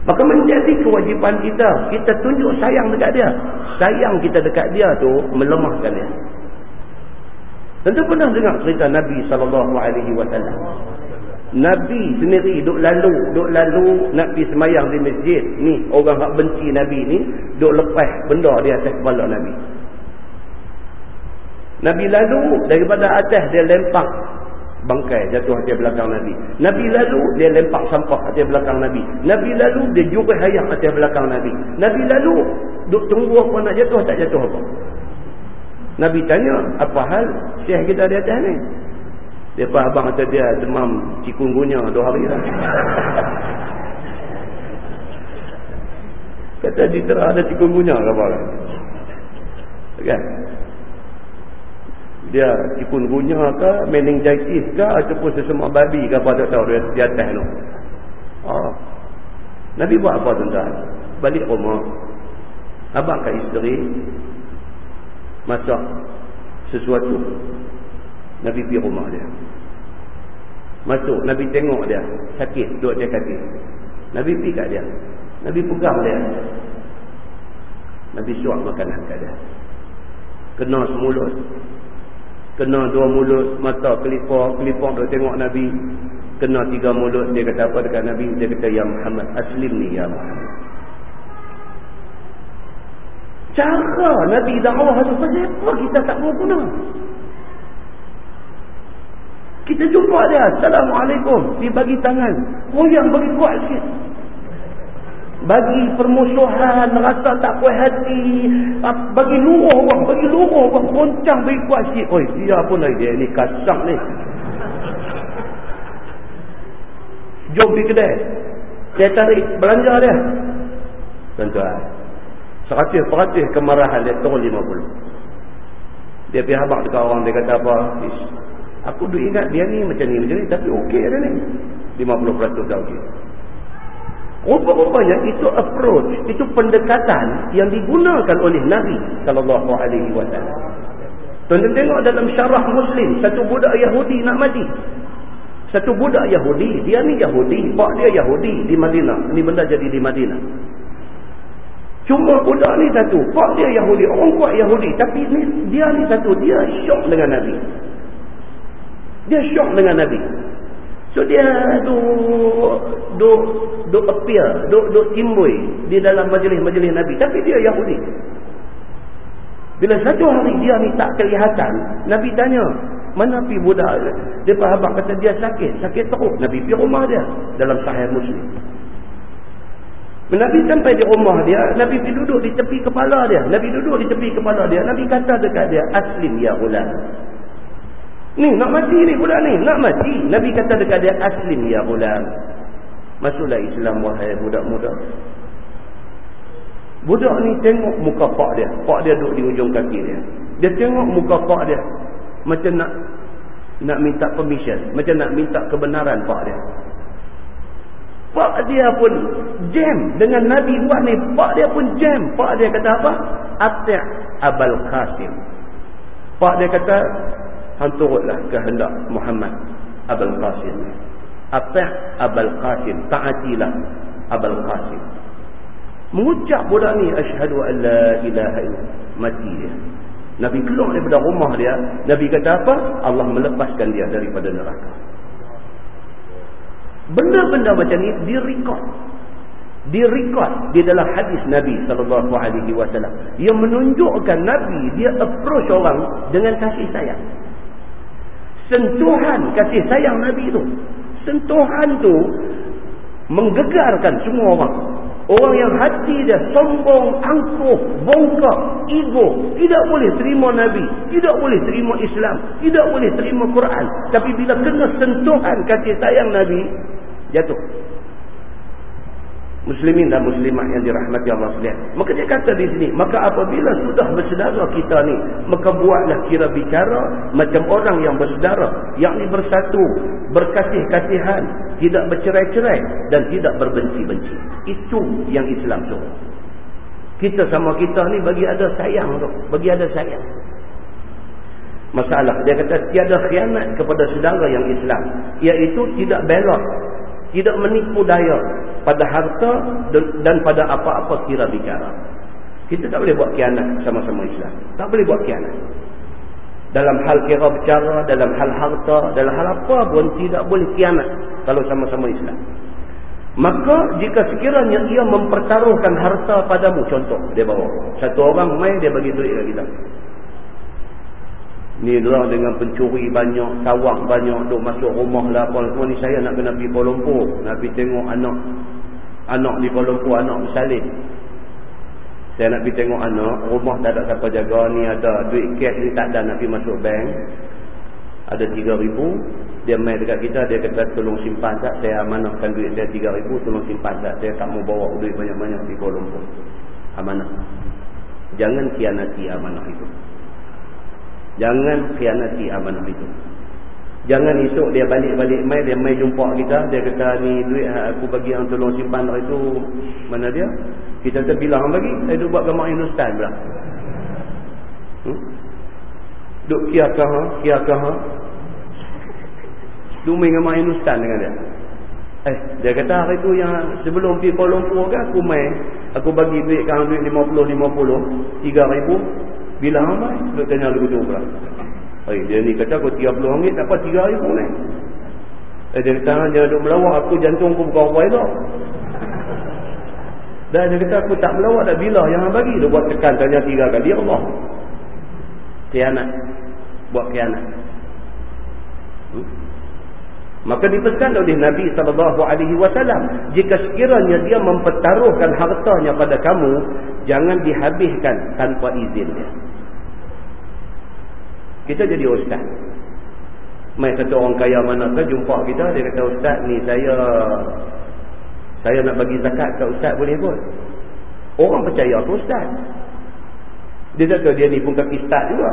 S1: Maka menjadi kewajipan kita kita tunjuk sayang dekat dia. Sayang kita dekat dia tu melemahkan dia. Tentu pernah dengar cerita Nabi SAW. Nabi sendiri duk lalu, duk lalu nak pergi semayang di masjid. Ni orang yang benci Nabi ni, duk lepas benda di atas kepala Nabi. Nabi lalu daripada atas dia lempak bangkai jatuh atas belakang Nabi. Nabi lalu dia lempak sampah atas belakang Nabi. Nabi lalu dia jurih ayam atas belakang Nabi. Nabi lalu duk tunggu apa nak jatuh tak jatuh apa. Nabi tanya, apa hal syekh kita di atas ni? Pun abang kata dia demam cikungunya dua hari dah. kata di ada cikungunya ke apa? Kan? Dia cikungunya ke, meningitis ke, ataupun sesemua babi ke apa tak tahu di atas tu. Oh. Nabi buat apa tuan-tuan? Balik rumah. Abang kat isteri, masak sesuatu. Nabi pergi rumah dia. Masuk Nabi tengok dia. Sakit duduk dia kaki Nabi pergi kat dia. Nabi pegang dia. Nabi suap makanan kat dia. Kena semulut. Kena dua mulut mata kelipar. Kelipar duduk tengok Nabi. Kena tiga mulut. Dia kata apa dekat Nabi? Dia kata Ya Muhammad aslim ni Ya Muhammad Cara Nabi dakwah tu pasal apa kita tak mau guna? Kita jumpa dia. Assalamualaikum. Dia bagi tangan. Oh yang bagi kuat sikit. Bagi permusuhan, rasa tak puas hati. Bagi luruh orang. Bagi luruh orang. Poncang bagi kuat sikit. Oh dia pun lagi. Dia ni kasar ni. Jom pergi kedai. Saya tarik belanja dia. Tuan-tuan. Seratus-peratus kemarahan dia turun lima puluh. Dia pergi habak dekat orang, dia kata apa? Aku duk ingat dia ni macam ni, macam ni. Tapi okey dia ni. Lima puluh peratus dah okey. Rupa-rupanya itu approach, itu pendekatan yang digunakan oleh Nabi wasallam. Tuan-tuan tengok dalam syarah Muslim, satu budak Yahudi nak mati. Satu budak Yahudi, dia ni Yahudi, pak dia Yahudi di Madinah. Ini benda jadi di Madinah. Cuma budak ni satu, pak dia Yahudi, orang kuat Yahudi, tapi ni dia ni satu, dia syok dengan Nabi. Dia syok dengan Nabi. So dia duk duk duk appear, duk duk timbul di dalam majlis-majlis Nabi. Tapi dia Yahudi. Bila satu hari dia ni tak kelihatan, Nabi tanya, mana pi budak? Dia faham kata dia sakit, sakit teruk. Nabi pergi rumah dia dalam sahih Muslim. Nabi sampai di rumah dia, Nabi pergi duduk di tepi kepala dia. Nabi duduk di tepi kepala dia. Nabi kata dekat dia, Aslim ya ulam. Ni nak mati ni budak ni, nak mati. Nabi kata dekat dia aslim ya budak. Masuklah Islam wahai budak muda. Budak ni tengok muka pak dia. Pak dia duduk di ujung kaki dia. Dia tengok muka pak dia. Macam nak nak minta permission, macam nak minta kebenaran pak dia. Pak dia pun jam dengan Nabi buat ni. Pak dia pun jam. Pak dia kata apa? Ati' Abul Qasim. Pak dia kata hang turutlah kehendak Muhammad Abul Qasim Atah Abul Qasim taatilah Abul Qasim mengucap budak ni asyhadu an la ilaha illallah Nabi keluar daripada rumah dia Nabi kata apa Allah melepaskan dia daripada neraka benda-benda macam ni di record direkod di dalam hadis Nabi sallallahu alaihi wasallam. Yang menunjukkan Nabi dia approach orang dengan kasih sayang. Sentuhan kasih sayang Nabi itu sentuhan tu menggegarkan semua orang orang yang hati dia sombong, angkuh, bongkak, ego tidak boleh terima Nabi tidak boleh terima Islam tidak boleh terima Quran. Tapi bila kena sentuhan kasih sayang Nabi jatuh muslimin dan muslimat yang dirahmati Allah sekalian. Maka dia kata di sini, maka apabila sudah bersaudara kita ni, maka buatlah kira bicara macam orang yang bersaudara, yakni bersatu, berkasih-kasihan, tidak bercerai-cerai dan tidak berbenci-benci. Itu yang Islam suruh. Kita sama kita ni bagi ada sayang tu, bagi ada sayang. Masalah dia kata tiada khianat kepada saudara yang Islam, iaitu tidak belot tidak menipu daya pada harta dan pada apa-apa kira bicara. Kita tak boleh buat kianat sama-sama Islam. Tak boleh buat kianat. Dalam hal kira bicara, dalam hal harta, dalam hal apa pun tidak boleh kianat kalau sama-sama Islam. Maka jika sekiranya ia mempertaruhkan harta padamu, contoh dia bawa. Satu orang main dia bagi duit kepada kita. Ni lah dengan pencuri banyak, sawak banyak, duk masuk rumah lah apa semua ni saya nak kena pergi Kuala Lumpur, nak pergi tengok anak anak di Kuala Lumpur, anak bersalin. Saya nak pergi tengok anak, rumah tak ada siapa jaga, ni ada duit cash ni tak ada nak pergi masuk bank. Ada 3000, dia main dekat kita, dia kata tolong simpan tak, saya amanahkan duit saya 3000, tolong simpan tak. Saya tak mau bawa duit banyak-banyak di Kuala Lumpur. Amanah. Jangan kianati amanah itu. Jangan khianati amanah itu. Jangan esok dia balik-balik mai dia mai jumpa kita, dia kata ni duit aku bagi yang tolong simpan itu mana dia? Kita kata bilang bagi, saya duk buat gambar Hindustan pula. Hmm? Duk kiakah, ha? kiakah. Ha? Duk main gambar Hindustan dengan dia. Eh, dia kata hari tu yang sebelum pergi Kuala Lumpur kan aku main, aku bagi duit kan duit 50 50, 3000 bila ramai, dia tanya tu pula. Hai, dia ni kata aku 30 ringgit dapat 3 ribu ni. Eh, dia kata, dia duduk melawak aku jantung aku bukan apa elok. Dan dia kata, aku tak melawak dah bila yang bagi. Dia buat tekan tanya tiga kali. Ya Allah. Kianat. Buat kianat. Hmm? Maka dipesan oleh Nabi SAW, jika sekiranya dia mempertaruhkan hartanya pada kamu, jangan dihabiskan tanpa izin dia. Kita jadi ustaz. Mai satu orang kaya mana ke jumpa kita, dia kata, Ustaz ni saya saya nak bagi zakat ke Ustaz boleh pun? Orang percaya ke ustaz. Dia tahu dia ni pun kaki start juga.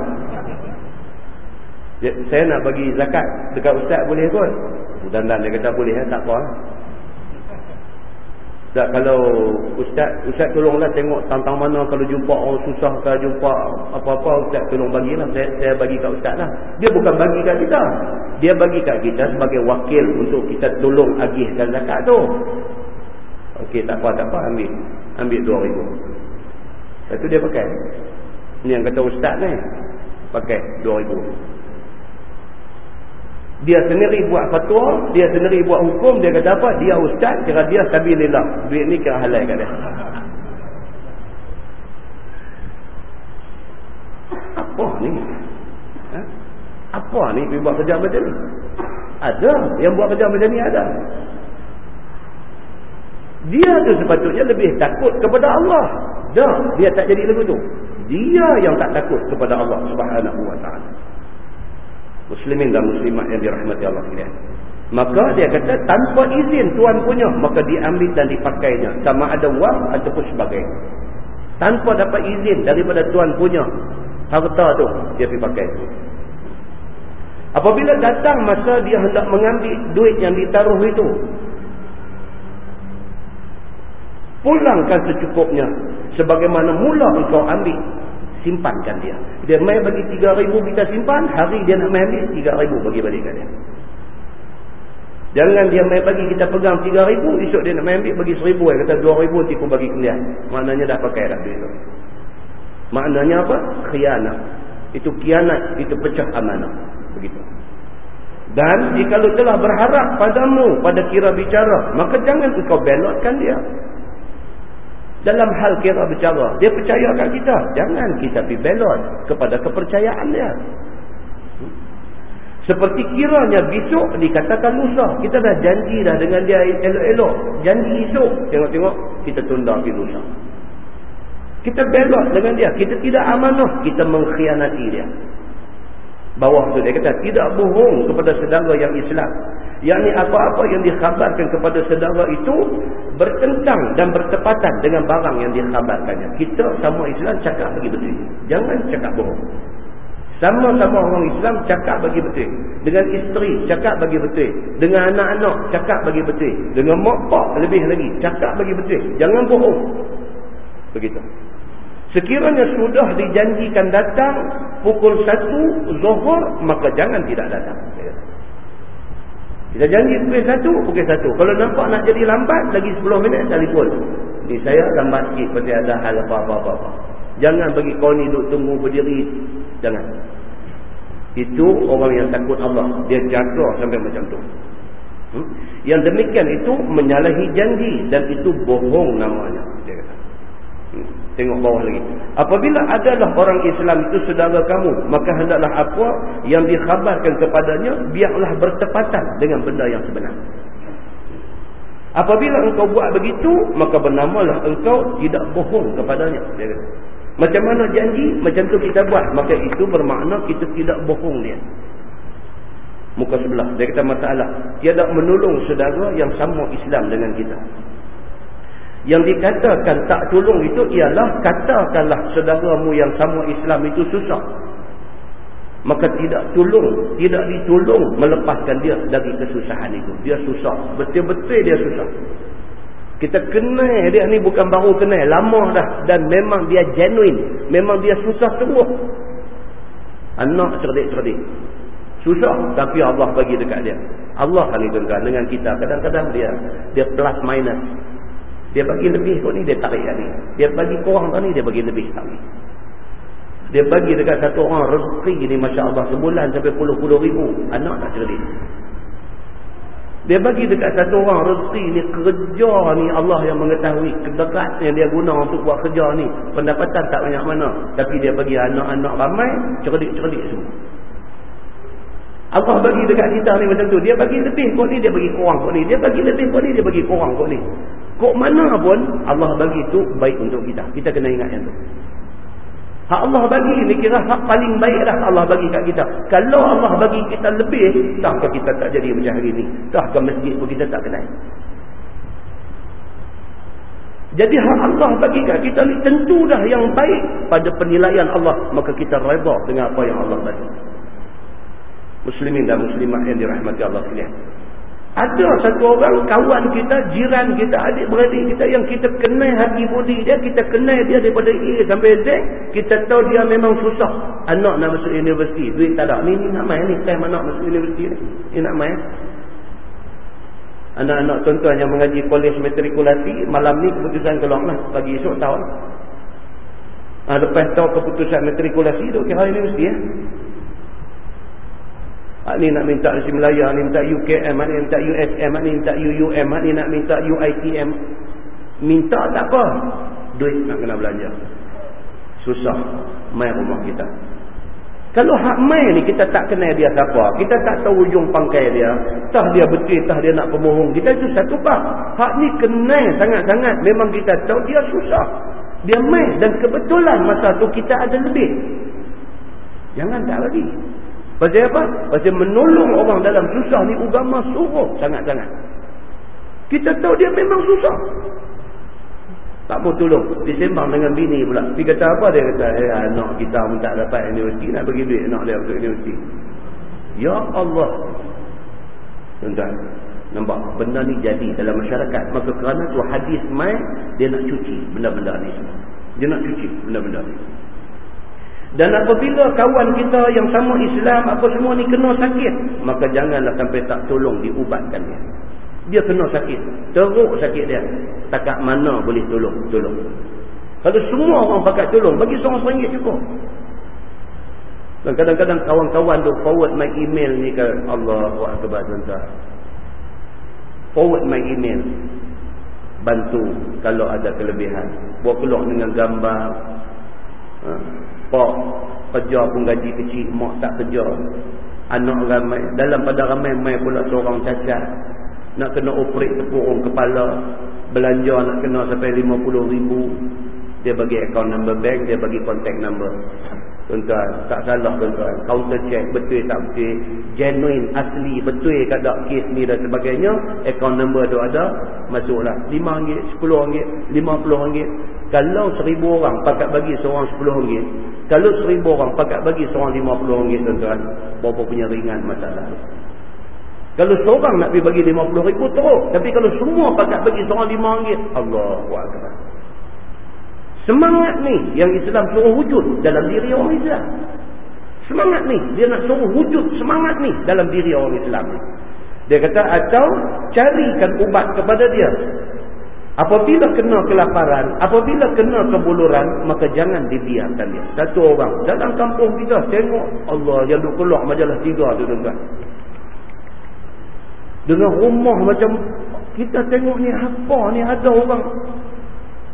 S1: Saya nak bagi zakat dekat ustaz boleh kot. Dan dan dia kata boleh ya, tak apa. Tak kalau ustaz ustaz tolonglah tengok tentang mana kalau jumpa orang susah ke jumpa apa-apa ustaz tolong bagilah saya saya bagi kat ustaz lah. Dia bukan bagi kat kita. Dia bagi kat kita sebagai wakil untuk kita tolong agihkan zakat tu. Okey tak apa tak apa ambil. Ambil 2000. Satu dia pakai. Ni yang kata ustaz ni. Pakai 2000 dia sendiri buat fatwa, dia sendiri buat hukum, dia kata apa? Dia ustaz, kira dia sabilillah. Duit ni kira halal kat dia. Apa ni? Ha? Apa ni dia buat kerja macam ni? Ada. Yang buat kerja macam ni ada. Dia tu sepatutnya lebih takut kepada Allah. Dah, dia tak jadi lagu tu. Dia yang tak takut kepada Allah subhanahu wa ta'ala muslimin dan muslimat yang dirahmati Allah sekalian. Maka dia kata tanpa izin tuan punya maka diambil dan dipakainya sama ada wang ataupun sebagainya. Tanpa dapat izin daripada tuan punya harta tu dia pergi pakai. Apabila datang masa dia hendak mengambil duit yang ditaruh itu pulangkan secukupnya sebagaimana mula engkau ambil simpankan dia. Dia mai bagi 3000 kita simpan, hari dia nak mai ambil 3000 bagi balik kat dia. Jangan dia mai bagi kita pegang 3000, esok dia nak mai ambil bagi 1000, dia kata 2000 nanti aku bagi kalian. Maknanya dah pakai dah duit tu. Maknanya apa? Khianat. Itu kianat, itu pecah amanah. Begitu. Dan jika telah berharap padamu pada kira bicara, maka jangan engkau belotkan dia dalam hal kira bercara dia percaya kat kita. Jangan kita pergi belot kepada kepercayaan dia. Seperti kiranya besok dikatakan lusa kita dah janji dah dengan dia elok-elok. Janji esok tengok-tengok kita tunda pergi lusa kita belot dengan dia. Kita tidak amanah kita mengkhianati dia bawah tu dia kata tidak bohong kepada saudara yang Islam. Yakni apa-apa yang dikhabarkan kepada saudara itu bertentang dan bertepatan dengan barang yang dikhabarkannya. Kita sama Islam cakap bagi betul. Jangan cakap bohong. Sama-sama orang Islam cakap bagi betul. Dengan isteri cakap bagi betul. Dengan anak-anak cakap bagi betul. Dengan mak pak lebih lagi cakap bagi betul. Jangan bohong. Begitu Sekiranya sudah dijanjikan datang pukul 1 zuhur, maka jangan tidak datang. Kita janji pukul 1, pukul 1. Kalau nampak nak jadi lambat, lagi 10 minit, telefon. Ni saya lambat sikit, pasti ada hal apa-apa-apa. Jangan bagi kau ni duduk tunggu berdiri. Jangan. Itu orang yang takut Allah. Dia jaga sampai macam tu. Hmm? Yang demikian itu menyalahi janji dan itu bohong namanya. Dia kata. Tengok bawah lagi. Apabila adalah orang Islam itu saudara kamu, maka hendaklah apa yang dikhabarkan kepadanya biarlah bertepatan dengan benda yang sebenar. Apabila engkau buat begitu, maka bernamalah engkau tidak bohong kepadanya. Macam mana janji, macam tu kita buat. Maka itu bermakna kita tidak bohong dia. Muka sebelah. Dia kata masalah. Tiada menolong saudara yang sama Islam dengan kita. Yang dikatakan tak tolong itu ialah katakanlah saudaramu yang sama Islam itu susah. Maka tidak tolong, tidak ditolong melepaskan dia dari kesusahan itu. Dia susah. Betul-betul dia susah. Kita kenal dia ni bukan baru kenal. Lama dah. Dan memang dia genuine. Memang dia susah semua. Anak cerdik-cerdik. Susah. Tapi Allah bagi dekat dia. Allah tuan dengan kita. Kadang-kadang dia dia plus minus. Dia bagi lebih kot ni, dia tarik lagi. Dia bagi kurang tadi, dia bagi lebih tarik. Dia bagi dekat satu orang rezeki ni, Masya Allah, sebulan sampai puluh-puluh ribu. Anak tak cerdik. Dia bagi dekat satu orang rezeki ni, kerja ni Allah yang mengetahui. Kedekat yang dia guna untuk buat kerja ni. Pendapatan tak banyak mana. Tapi dia bagi anak-anak ramai, cerdik-cerdik semua. Allah bagi dekat kita ni macam tu. Dia bagi lebih kot ni, dia bagi kurang kot ni. Dia bagi lebih kot ni, dia bagi kurang kot ni. Kok mana pun Allah bagi itu baik untuk kita. Kita kena ingat yang tu. Hak Allah bagi ni kira hak paling baik dah Allah bagi kat kita. Kalau Allah bagi kita lebih, tahkah kita tak jadi macam hari ni? Tahkah masjid pun kita tak kenal? Jadi hak Allah bagi kat kita ni tentu dah yang baik pada penilaian Allah. Maka kita reda dengan apa yang Allah bagi. Muslimin dan muslimat yang dirahmati Allah sekalian. Ada satu orang kawan kita, jiran kita, adik-beradik kita yang kita kenal hati budi dia, kita kenal dia daripada A sampai Z, kita tahu dia memang susah. Anak nak masuk universiti, duit tak ada. Ni, ni nak main ni, time anak masuk universiti ni. Ni nak main. Anak-anak tuan-tuan yang mengaji kolej matrikulasi, malam ni keputusan keluar lah. Bagi esok tahun. Ha, lepas tahu keputusan matrikulasi tu, kira universiti ya. Hak ni nak minta Nasi Melaya, ni minta UKM, ni minta USM, ni minta UUM, ni nak minta UITM. Minta tak apa. Duit nak kena belanja. Susah. Mai rumah kita. Kalau hak mai ni kita tak kenal dia siapa. Kita tak tahu ujung pangkai dia. Tah dia betul, tah dia nak pemohong. Kita itu satu pak. Hak ni kenal sangat-sangat. Memang kita tahu dia susah. Dia mai dan kebetulan masa tu kita ada lebih. Jangan tak lagi. Pasal apa? Pasal menolong orang dalam susah ni agama suruh sangat-sangat. Kita tahu dia memang susah. Tak mau tolong. Disembang dengan bini pula. Dia kata apa? Dia kata, eh anak kita pun tak dapat universiti. Nak bagi duit anak dia untuk universiti. Ya Allah. Tuan-tuan. Nampak? Benda ni jadi dalam masyarakat. Maka kerana tu hadis mai, dia nak cuci benda-benda ni semua. Dia nak cuci benda-benda ni semua. Dan apabila kawan kita yang sama Islam apa semua ni kena sakit, maka janganlah sampai tak tolong diubatkan dia. Dia kena sakit. Teruk sakit dia. Takat mana boleh tolong? Tolong. Kalau semua orang pakai tolong, bagi seorang seringgit cukup. Dan kadang-kadang kawan-kawan tu forward my email ni ke Allah Akbar tuan-tuan. Forward my email. Bantu kalau ada kelebihan. Buat keluar dengan gambar. Ha. Pak kerja pun gaji kecil, mak tak kerja. Anak ramai, dalam pada ramai mai pula seorang cacat. Nak kena operate tepurung kepala. Belanja nak kena sampai 50 ribu. Dia bagi account number bank, dia bagi contact number. Tuan-tuan, tak salah tuan-tuan. Counter check, betul tak betul. Genuine, asli, betul tak kes ni dan sebagainya. Account number tu ada, masuklah. RM5, RM10, RM50. Kalau seribu orang pakat bagi seorang RM10, kalau seribu orang pakat bagi seorang RM50 tuan-tuan, berapa punya ringan masalah. Kalau seorang nak pergi bagi RM50 teruk. Tapi kalau semua pakat bagi seorang RM5, Allah Akbar. Semangat ni yang Islam suruh wujud dalam diri orang Islam. Semangat ni, dia nak suruh wujud semangat ni dalam diri orang Islam ni. Dia kata, atau carikan ubat kepada dia. Apabila kena kelaparan, apabila kena kebuluran, maka jangan dibiarkan dia. Satu orang dalam kampung kita tengok Allah yang duk keluar majalah tiga tu tuan Dengan rumah macam kita tengok ni apa ni ada orang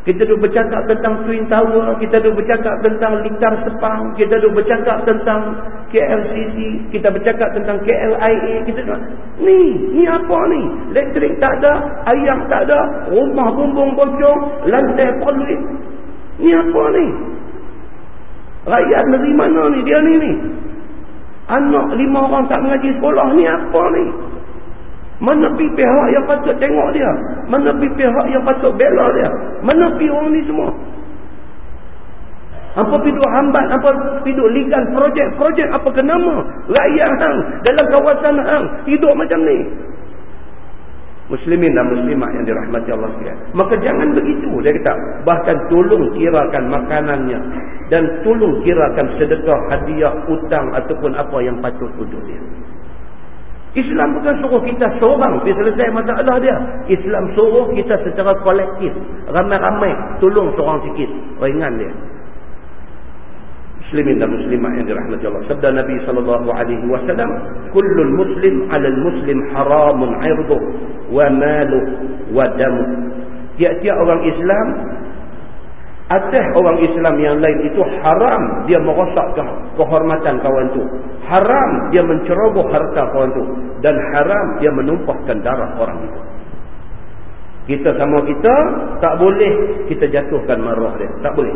S1: kita duk bercakap tentang Twin Tower, kita duk bercakap tentang Lingkar Sepang, kita duk bercakap tentang KLCC, kita bercakap tentang KLIA, kita duk, ni, ni apa ni? Elektrik tak ada, ayam tak ada, rumah bumbung bocor, lantai polit. Ni apa ni? Rakyat dari mana ni dia ni ni? Anak lima orang tak mengaji sekolah ni apa ni? Mana pi pihak yang patut tengok dia? Mana pi pihak yang patut bela dia? Mana pi orang ni semua? Apa pidu hambat, apa pidu ligan projek-projek apa ke nama? Rakyat hang dalam kawasan hang hidup macam ni. Muslimin dan muslimat yang dirahmati Allah sekalian. Maka jangan begitu dia kata. Bahkan tolong kirakan makanannya dan tolong kirakan sedekah, hadiah, utang ataupun apa yang patut untuk dia. Islam bukan suruh kita seorang dia selesai masalah dia. Islam suruh kita secara kolektif. Ramai-ramai tolong seorang sikit. Ringan dia. Muslimin dan muslimah yang dirahmati Allah. Sabda Nabi SAW. Kullul muslim alal muslim haramun irduh wa maluh wa damuh. Tiap-tiap orang Islam atas orang Islam yang lain itu haram dia merosakkan kehormatan kawan tu. Haram dia menceroboh harta kawan tu. Dan haram dia menumpahkan darah orang itu. Kita sama kita, tak boleh kita jatuhkan marah dia. Tak boleh.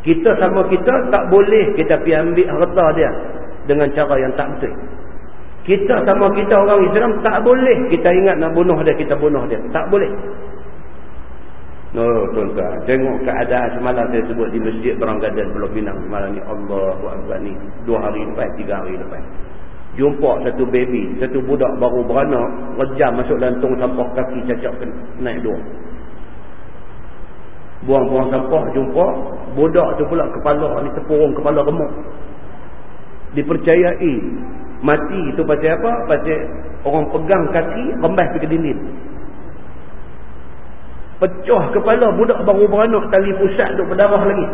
S1: Kita sama kita, tak boleh kita pergi ambil harta dia dengan cara yang tak betul. Kita sama kita orang Islam, tak boleh kita ingat nak bunuh dia, kita bunuh dia. Tak boleh. Oh tuan-tuan, tengok keadaan semalam saya sebut di masjid Berang Garden Pulau Pinang semalam ni. Allahu Akbar ni. Dua hari lepas, tiga hari lepas. Jumpa satu baby, satu budak baru beranak, rejam masuk dalam tong sampah kaki cacat naik dua. Buang-buang sampah, jumpa, budak tu pula kepala ni tepurung kepala remuk. Dipercayai mati itu pasal apa? Pasal orang pegang kaki, rembas pergi dinding pecah kepala budak baru beranak tali pusat duk berdarah lagi.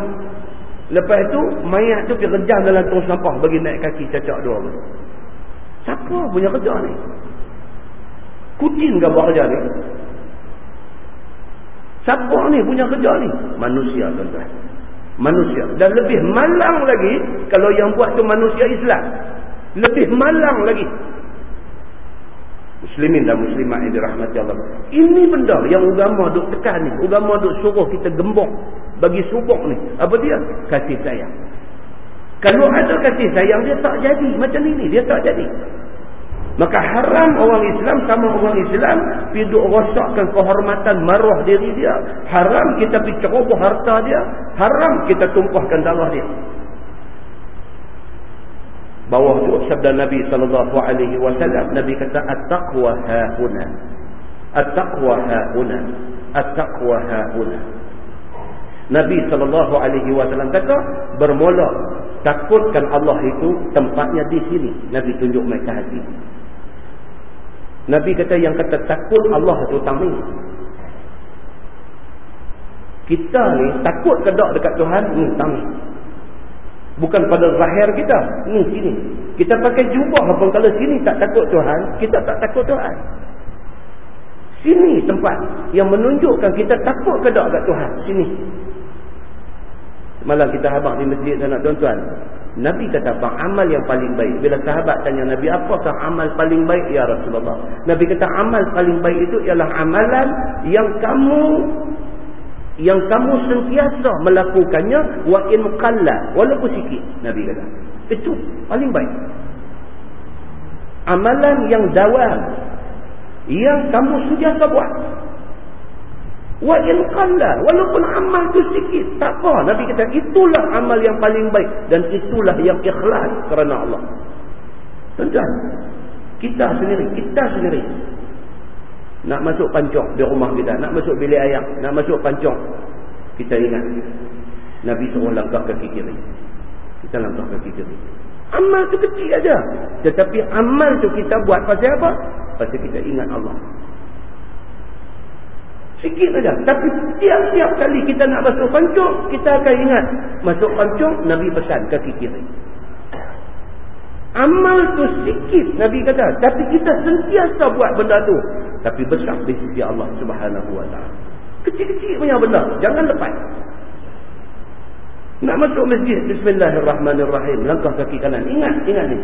S1: Lepas tu mayat tu pergi rejam dalam tong sampah bagi naik kaki cacak dua. Tu siapa punya kerja ni? Kucing ke buat kerja ni? Siapa ni punya kerja ni? Manusia tuan-tuan. Manusia. Dan lebih malang lagi kalau yang buat tu manusia Islam. Lebih malang lagi muslimin dan muslimat yang dirahmati Allah. Ini benda yang agama duk tekan ni. Agama duk suruh kita gembok bagi subuk ni. Apa dia? Kasih sayang. Kalau ada kasih sayang dia tak jadi macam ini, dia tak jadi. Maka haram orang Islam sama orang Islam pergi duk rosakkan kehormatan maruah diri dia. Haram kita pergi ceroboh harta dia. Haram kita tumpahkan darah dia bawah tu sabda Nabi sallallahu alaihi wasallam. Nabi kata at-taqwa hauna at-taqwa hauna at-taqwa hauna Nabi sallallahu alaihi wasallam kata bermula takutkan Allah itu tempatnya di sini. Nabi tunjuk ke hati. Nabi kata yang kata takut Allah itu tami kita ni takut ke tak dekat Tuhan? Ni tami Bukan pada zahir kita. Ni sini. Kita pakai jubah pun kalau sini tak takut Tuhan, kita tak takut Tuhan. Sini tempat yang menunjukkan kita takut ke tak kat Tuhan. Sini. Malam kita habaq di masjid sana tuan-tuan. Nabi kata apa? Amal yang paling baik. Bila sahabat tanya Nabi, apakah amal paling baik? Ya Rasulullah. Nabi kata amal paling baik itu ialah amalan yang kamu yang kamu sentiasa melakukannya wa in qalla walaupun sikit nabi kata. Itu paling baik. Amalan yang dawam yang kamu sentiasa buat. Wa in qalla walaupun amal tu sikit tak apa. Nabi kata itulah amal yang paling baik dan itulah yang ikhlas kerana Allah. Tuan kita sendiri kita sendiri nak masuk pancong di rumah kita. Nak masuk bilik ayam. Nak masuk pancong. Kita ingat. Nabi suruh langkah kaki kiri. Kita langkah kaki kiri. Amal tu kecil aja. Tetapi amal tu kita buat pasal apa? Pasal kita ingat Allah. Sikit saja. Tapi tiap-tiap kali kita nak masuk pancong, kita akan ingat. Masuk pancong, Nabi pesan kaki kiri. Amal tu sikit Nabi kata. Tapi kita sentiasa buat benda tu. Tapi besar di sisi Allah subhanahu wa ta'ala. Kecil-kecil punya benda. Jangan lepas. Nak masuk masjid. Bismillahirrahmanirrahim. Langkah kaki kanan. Ingat, ingat ni.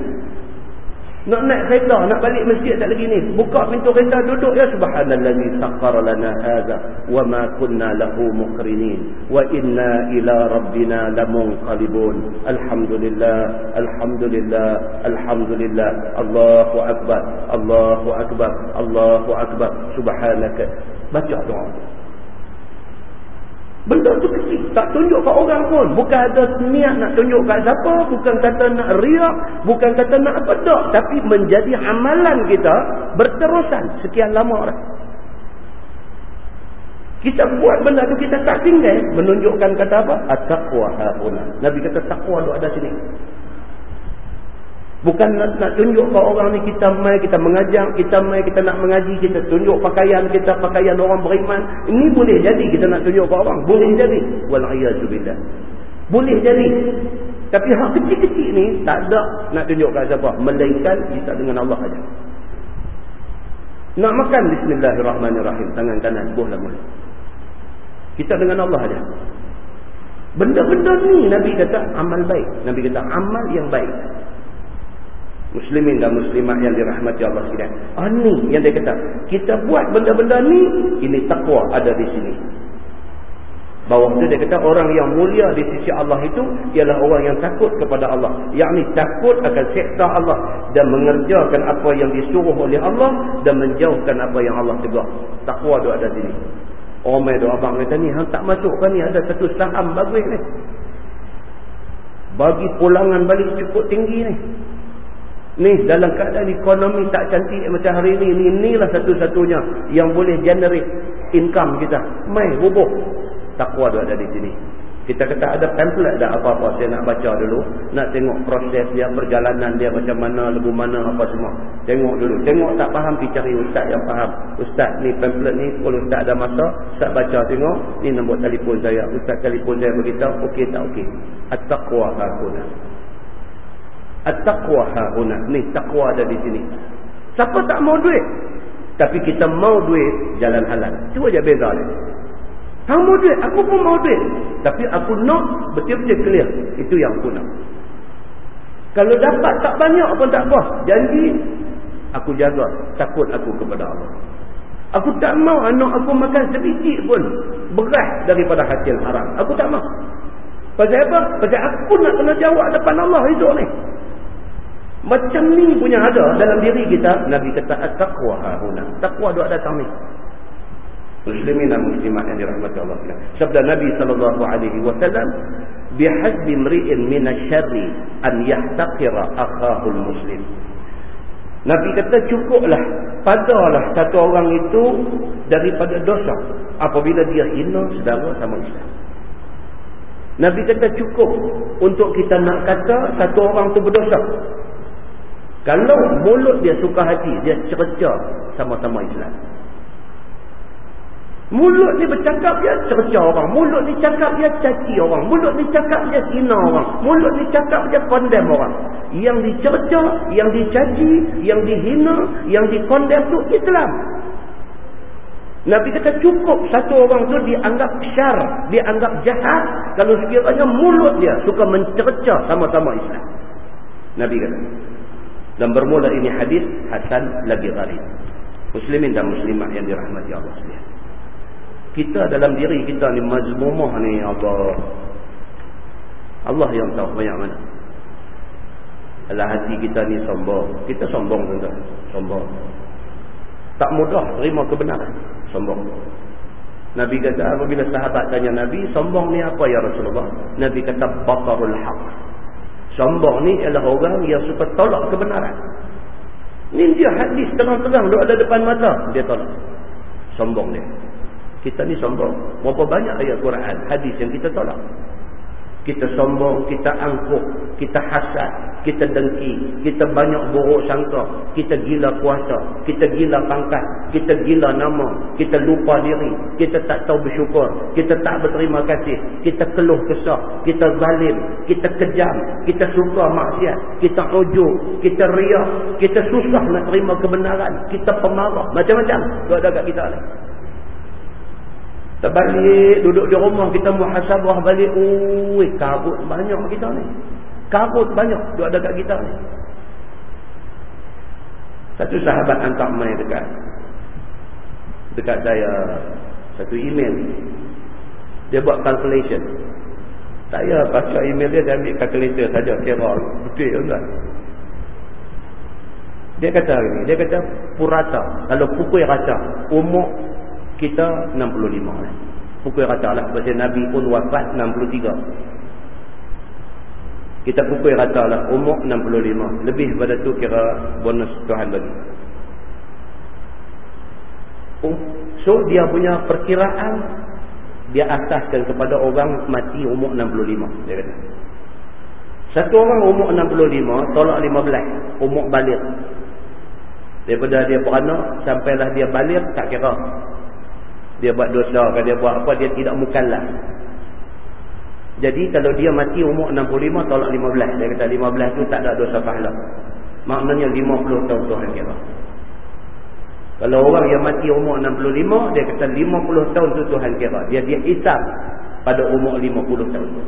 S1: Nak naik kereta, nak balik masjid tak lagi ni. Buka pintu kereta, duduk ya subhanallazi saqqara lana hadza wa ma kunna lahu muqrinin wa inna ila rabbina lamunqalibun. Alhamdulillah, alhamdulillah, alhamdulillah. Allahu akbar, Allahu akbar, Allahu akbar. Subhanaka. Baca doa. Benda tu kecil. Tak tunjuk kat orang pun. Bukan ada niat nak tunjuk kat siapa. Bukan kata nak riak. Bukan kata nak apa tak. Tapi menjadi amalan kita berterusan sekian lama dah. Kita buat benda tu kita tak tinggal. Menunjukkan kata apa? At-taqwa ha'una. Nabi kata taqwa tu ada sini. Bukan nak, nak tunjuk ke orang ni kita mai, kita mengajar, kita mai, kita nak mengaji, kita tunjuk pakaian kita, pakaian orang beriman. Ini boleh jadi kita nak tunjuk ke orang. Boleh jadi. Wal'ayyatubillah. Boleh jadi. Tapi hak kecil-kecil ni tak ada nak tunjuk ke siapa. Melainkan kita dengan Allah saja. Nak makan bismillahirrahmanirrahim. Tangan kanan, buhlah mulut. Kita dengan Allah saja. Benda-benda ni Nabi kata amal baik. Nabi kata amal yang baik muslimin dan muslimat yang dirahmati Allah sekalian. Ah ni yang dia kata, kita buat benda-benda ni, ini takwa ada di sini. Bawah tu dia kata orang yang mulia di sisi Allah itu ialah orang yang takut kepada Allah. Yang ni takut akan seksa Allah dan mengerjakan apa yang disuruh oleh Allah dan menjauhkan apa yang Allah tegur. Takwa tu ada di sini. Main doa abang kata ni, hang tak masuk kan ni ada satu saham bagus ni. Bagi pulangan balik cukup tinggi ni. Ni dalam keadaan ekonomi tak cantik macam hari ni, ni inilah satu-satunya yang boleh generate income kita. Mai bubuh. Takwa tu ada di sini. Kita kata ada template dah apa-apa saya nak baca dulu. Nak tengok proses dia, perjalanan dia macam mana, lebu mana, apa semua. Tengok dulu. Tengok tak faham, pergi cari ustaz yang faham. Ustaz ni template ni, kalau ustaz ada masa, ustaz baca tengok. Ni nombor telefon saya. Ustaz telefon saya beritahu, okey tak okey. At-taqwa. At-taqwa hakuna. Ni taqwa ada di sini. Siapa tak mau duit? Tapi kita mau duit, jalan halal. Cuba je beza ni. Hang mau duit, aku pun mau duit. Tapi aku nak betul-betul clear. Itu yang aku nak. Kalau dapat tak banyak pun tak apa. Janji, aku jaga. Takut aku kepada Allah. Aku tak mau anak aku makan sedikit pun. Beras daripada hasil haram. Aku tak mau. Pasal apa? Pasal aku nak kena jawab depan Allah hidup ni. Macam ni punya ada dalam diri kita. Nabi kata, At-taqwa ha'una. Taqwa doa datang ni muslimin dan muslimat yang dirahmati Allah sabda Nabi wasallam bihasbi mri'in minasyarri an yahtaqira akhahu muslim Nabi kata cukuplah padalah satu orang itu daripada dosa apabila dia hina saudara sama Islam Nabi kata cukup untuk kita nak kata satu orang tu berdosa kalau mulut dia suka hati dia cerca sama-sama Islam Mulut ni bercakap dia cerca orang. Mulut ni cakap dia caci orang. Mulut ni cakap dia hina orang. Mulut ni cakap dia condemn orang. Yang dicerca, yang dicaci, yang dihina, yang dikondem tu Islam. Nabi kata cukup satu orang tu dianggap syar, dianggap jahat. Kalau sekiranya mulut dia suka mencerca sama-sama Islam. Nabi kata. Dan bermula ini hadis Hasan lagi gharib. Muslimin dan muslimah yang dirahmati Allah SWT kita dalam diri kita ni mazmumah ni apa Allah yang tahu banyak mana. Alah hati kita ni sombong. Kita sombong tuan sombong. Tak mudah terima kebenaran. Sombong. Nabi kata apabila sahabat tanya Nabi sombong ni apa ya Rasulullah? Nabi kata batarul haq sombong ni ialah orang yang suka tolak kebenaran ni dia hadis terang-terang duk ada depan mata dia tolak sombong dia kita ni sombong. Berapa banyak ayat Quran, hadis yang kita tolak. Kita sombong, kita angkuh, kita hasad, kita dengki, kita banyak buruk sangka, kita gila kuasa, kita gila pangkat, kita gila nama, kita lupa diri, kita tak tahu bersyukur, kita tak berterima kasih, kita keluh kesah, kita zalim, kita kejam, kita suka maksiat, kita ujuk, kita riak, kita susah nak terima kebenaran, kita pemarah, macam-macam. Itu ada kat kita ni. Terbalik, duduk di rumah kita muhasabah balik. Ui, kabut banyak kita ni. Kabut banyak duduk ada kat kita ni. Satu sahabat hantar main dekat. Dekat saya. Satu email. Dia buat calculation. Saya baca email dia, dia ambil calculator saja. Kira betul enggak. Dia kata ini, dia kata purata. Kalau pukul rata, umur kita 65 lah. Pukul rata lah. Sebab Nabi pun wafat 63. Kita pukul rata lah. Umur 65. Lebih pada tu kira bonus Tuhan bagi. Um, so dia punya perkiraan dia asaskan kepada orang mati umur 65. Dia kata. Satu orang umur 65 tolak 15. Umur balik. Daripada dia beranak sampailah dia balik tak kira dia buat dosa ke dia buat apa dia tidak mukallaf jadi kalau dia mati umur 65 tolak 15 dia kata 15 tu tak ada dosa pahala. Maknanya 50 tahun Tuhan kira kalau orang yang mati umur 65 dia kata 50 tahun tu Tuhan kira dia dia hisap pada umur 50 tahun tu.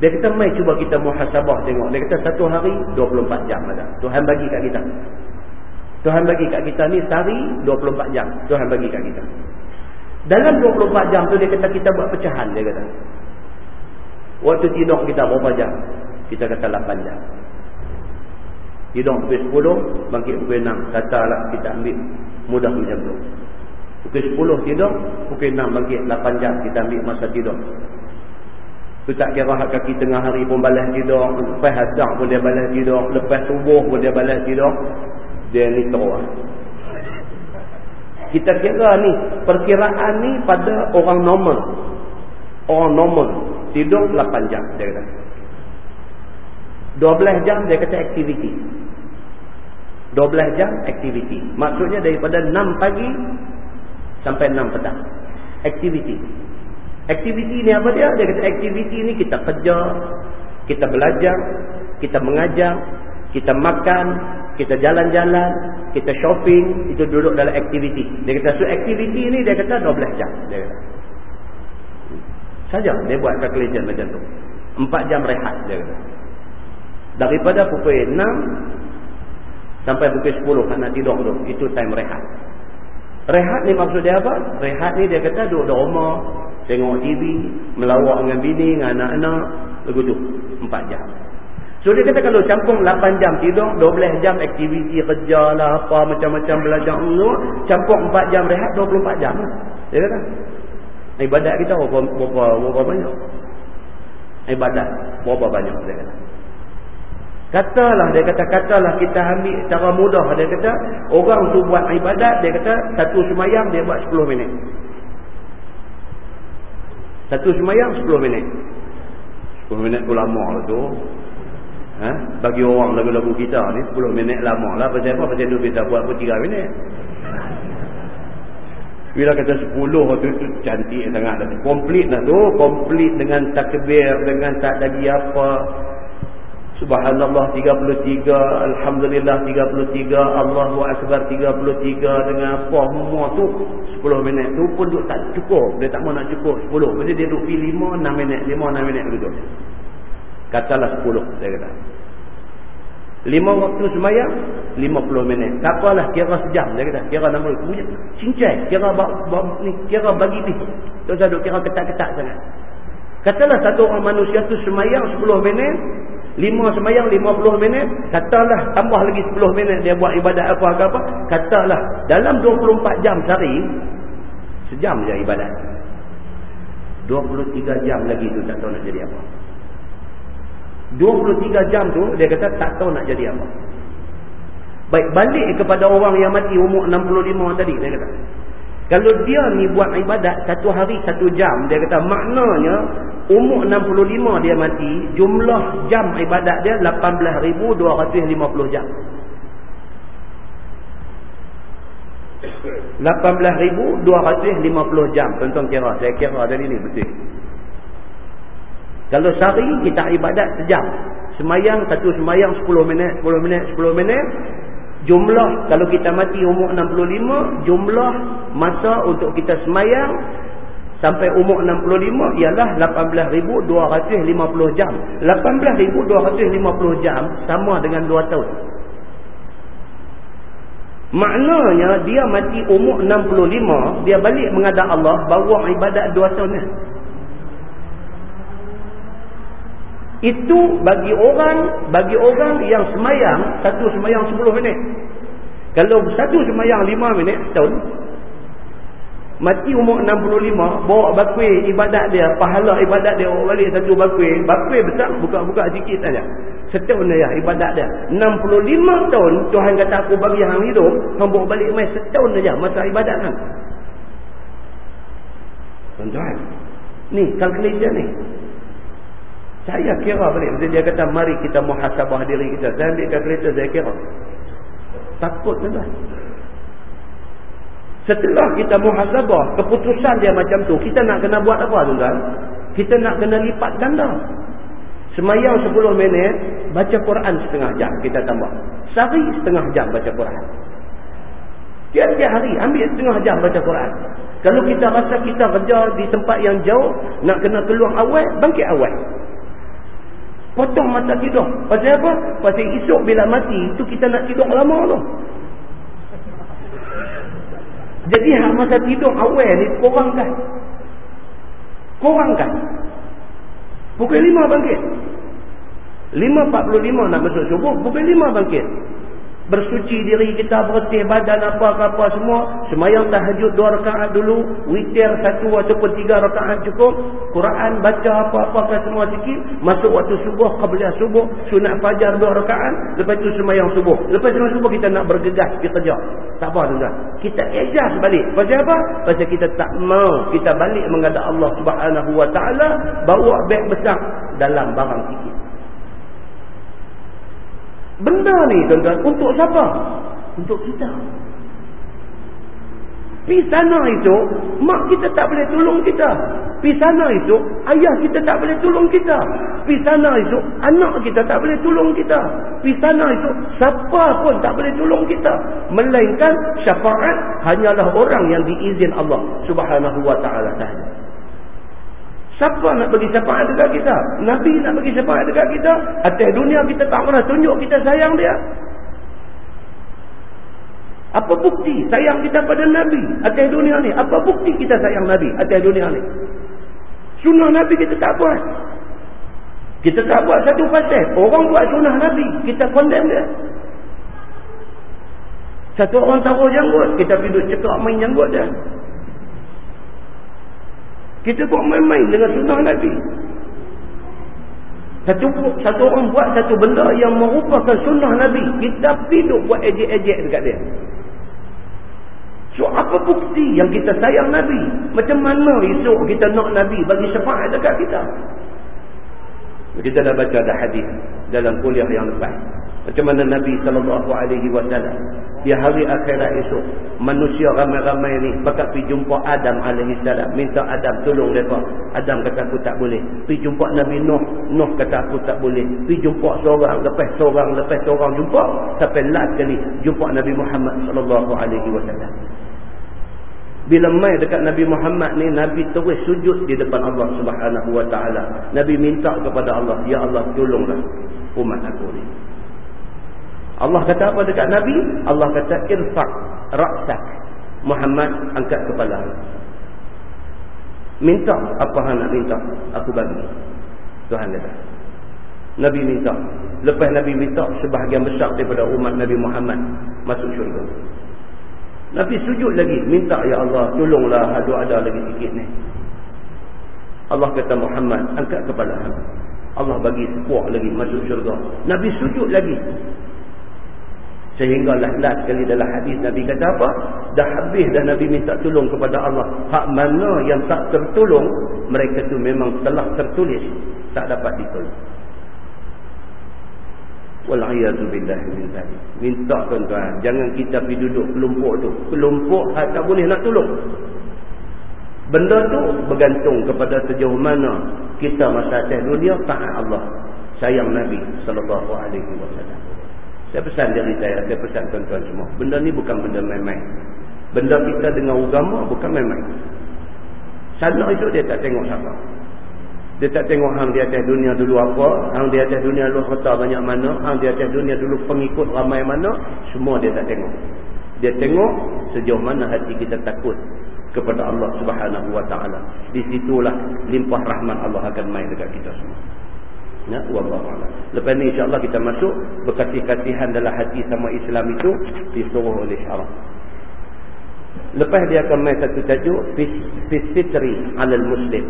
S1: Dia kata mai cuba kita muhasabah tengok. Dia kata satu hari 24 jam ada. Tuhan bagi kat kita. Tuhan bagi kat kita ni sehari 24 jam. Tuhan bagi kat kita dalam 24 jam tu dia kata kita buat pecahan dia kata. Waktu tidur kita berapa jam? Kita kata 8 jam. Tidur pukul 10, bangkit pukul 6. Katalah kita ambil mudah macam tu. Pukul 10 tidur, pukul 6 bangkit 8 jam kita ambil masa tidur. Tu tak kira hak kaki tengah hari pun balas tidur, lepas hadak pun dia balas tidur, lepas subuh pun dia balas tidur. Dia ni teruk. Kita kira ni, perkiraan ni pada orang normal. Orang normal. Tidur 8 jam, dia kata. 12 jam dia kata aktiviti. 12 jam aktiviti. Maksudnya daripada 6 pagi sampai 6 petang. Aktiviti. Aktiviti ni apa dia? Dia kata aktiviti ni kita kerja, kita belajar, kita mengajar, kita makan, kita jalan-jalan, kita shopping, itu duduk dalam aktiviti. Dia kata, so aktiviti ni dia kata 12 jam. Dia kata. Saja dia buat calculation macam tu. 4 jam rehat dia kata. Daripada pukul 6 sampai pukul 10 nak tidur tu, itu time rehat. Rehat ni maksud dia apa? Rehat ni dia kata duduk di rumah, tengok TV, melawak dengan bini, dengan anak-anak, begitu. So dia kata kalau campur 8 jam tidur, 12 jam aktiviti kerja lah, apa macam-macam belajar semua, campur 4 jam rehat, 24 jam lah. Dia kata. Ibadat kita berapa, berapa, berapa banyak? Ibadat berapa banyak dia kata. Katalah dia kata katalah kita ambil cara mudah dia kata orang tu buat ibadat dia kata satu semayang dia buat 10 minit. Satu semayang 10 minit. 10 minit tu lama tu. Ha? Bagi orang lagu-lagu kita ni 10 minit lama lah. Pasal apa? Pasal tu bisa buat pun 3 minit. Bila kata 10 tu, tu cantik sangat. Komplit lah tu. Komplit dengan takbir. Dengan tak lagi apa. Subhanallah 33, Alhamdulillah 33, Allahu Akbar 33 dengan apa semua tu 10 minit tu pun duk tak cukup. Dia tak mau nak cukup 10. Jadi dia duk pilih 5, 6 minit, 5, 6 minit begitu. Katalah 10 dia kata. 5 waktu semayang 50 minit. Tak apalah kira sejam dia kata. Kira nama. Cincai. Kira, ba, ba, ni, kira bagi ni. Usah duk kira ketat-ketat sangat. Katalah satu orang manusia tu semayang 10 minit lima semayang lima puluh minit katalah tambah lagi sepuluh minit dia buat ibadat apa ke apa katalah dalam dua puluh empat jam sehari sejam je ibadat dua puluh tiga jam lagi tu tak tahu nak jadi apa dua puluh tiga jam tu dia kata tak tahu nak jadi apa baik balik kepada orang yang mati umur enam puluh lima tadi dia kata kalau dia ni buat ibadat satu hari satu jam, dia kata maknanya umur 65 dia mati, jumlah jam ibadat dia 18,250 jam. 18,250 jam. Tuan-tuan kira, saya kira tadi ni betul. Kalau sehari kita ibadat sejam. Semayang, satu semayang 10 minit, 10 minit, 10 minit. Jumlah kalau kita mati umur 65 jumlah masa untuk kita semayang sampai umur 65 ialah 18,250 jam. 18,250 jam sama dengan 2 tahun. Maknanya dia mati umur 65 dia balik mengadap Allah bawa ibadat 2 tahun ni itu bagi orang bagi orang yang semayang satu semayang 10 minit. Kalau satu semayang 5 minit setahun. Mati umur 65 bawa bakui ibadat dia pahala ibadat dia bawa balik satu bakui. Bakui besar buka-buka sikit saja. Setahun dia ibadat dia. 65 tahun Tuhan kata aku bagi hang hidup. Hang bawa balik mai setahun saja masa ibadat kan? Tuan-tuan ni kalkulasi ni saya kira balik. Maksudnya dia kata, mari kita muhasabah diri kita. Saya ambil kalkulator, saya kira. Takut tuan Setelah kita muhasabah, keputusan dia macam tu, kita nak kena buat apa tuan-tuan? Kita nak kena lipat ganda. Semayang 10 minit, baca Quran setengah jam, kita tambah. Sehari setengah jam baca Quran. Tiap-tiap hari, ambil setengah jam baca Quran. Kalau kita rasa kita kerja di tempat yang jauh, nak kena keluar awal, bangkit awal potong masa tidur. Pasal apa? Pasal esok bila mati, itu kita nak tidur lama tu. Jadi masa tidur awal ni kurangkan. Kurangkan. Pukul lima bangkit. Lima empat puluh lima nak masuk subuh, pukul lima bangkit. Bersuci diri kita bersih badan apa ke apa semua semayang tahajud dua rakaat dulu witir satu ataupun tiga rakaat cukup Quran baca apa-apa semua sikit masuk waktu subuh qabliyah subuh sunat fajar dua rakaat lepas tu semayang subuh. Lepas semayang subuh kita nak bergegas pergi kerja. Tak apa tuan kita ejas balik pasal apa? pasal kita tak mau kita balik menghadap Allah subhanahu wa ta'ala bawa beg besar dalam barang sikit Benda ni tuan-tuan untuk siapa? Untuk kita. Pi sana itu, mak kita tak boleh tolong kita. Pi sana itu, ayah kita tak boleh tolong kita. Pi sana itu, anak kita tak boleh tolong kita. Pi sana itu, siapa pun tak boleh tolong kita. Melainkan syafaat hanyalah orang yang diizin Allah subhanahu wa ta'ala sahaja. Siapa nak bagi syafaat dekat kita? Nabi nak bagi syafaat dekat kita? Atas dunia kita tak pernah tunjuk kita sayang dia. Apa bukti sayang kita pada Nabi atas dunia ni? Apa bukti kita sayang Nabi atas dunia ni? Sunnah Nabi kita tak buat. Kita tak buat satu pasal. Orang buat sunnah Nabi. Kita condemn dia. Satu orang taruh janggut. Kita pergi duduk cekak main janggut dia. Kita buat main-main dengan sunnah Nabi. Satu satu orang buat satu benda yang merupakan sunnah Nabi. Kita piduk buat ejek-ejek dekat dia. So apa bukti yang kita sayang Nabi? Macam mana esok kita nak Nabi bagi syafaat dekat kita? Kita dah baca dah hadis dalam kuliah yang lepas. Macam mana Nabi SAW di hari akhirat esok manusia ramai-ramai ni bakal pergi jumpa Adam alaihissalam minta Adam tolong mereka. Adam kata aku tak boleh. Pergi jumpa Nabi Nuh. Nuh kata aku tak boleh. Pergi jumpa seorang lepas seorang lepas seorang jumpa sampai last kali jumpa Nabi Muhammad SAW bila mai dekat Nabi Muhammad ni Nabi terus sujud di depan Allah Subhanahu wa taala. Nabi minta kepada Allah ya Allah tolonglah umat aku ni Allah kata apa dekat Nabi? Allah kata irfa' ra'sak. Muhammad angkat kepala. Minta apa hang nak minta, aku bagi. Tuhan kata. Nabi minta. Lepas Nabi minta, sebahagian besar daripada umat Nabi Muhammad masuk syurga. Nabi sujud lagi, minta ya Allah, tolonglah ada ada lagi sikit ni. Allah kata Muhammad, angkat kepala. Allah bagi sepuak lagi masuk syurga. Nabi sujud lagi. Sehinggalah last sekali dalam hadis Nabi kata apa? Dah habis dah Nabi minta tolong kepada Allah. Hak mana yang tak tertolong, mereka tu memang telah tertulis. Tak dapat ditolong. Tadi. Minta tuan-tuan. Jangan kita pergi duduk kelompok tu. Kelompok tak boleh nak tolong. Benda tu bergantung kepada sejauh mana kita masa atas dunia taat Allah. Sayang Nabi sallallahu alaihi wasallam. Saya pesan dari saya, saya pesan tuan-tuan semua. Benda ni bukan benda main-main. Benda kita dengan agama bukan main-main. Sana itu dia tak tengok siapa. Dia tak tengok hang di atas dunia dulu apa, hang di atas dunia dulu harta banyak mana, hang di atas dunia dulu pengikut ramai mana, semua dia tak tengok. Dia tengok sejauh mana hati kita takut kepada Allah Subhanahu Wa Taala. Di situlah limpah rahmat Allah akan main dekat kita semua. Ya, wallahu a'lam. Lepas ni insya-Allah kita masuk berkasih-kasihan dalam hati sama Islam itu disuruh oleh syarak. Lepas dia akan main satu tajuk fitri alal muslim.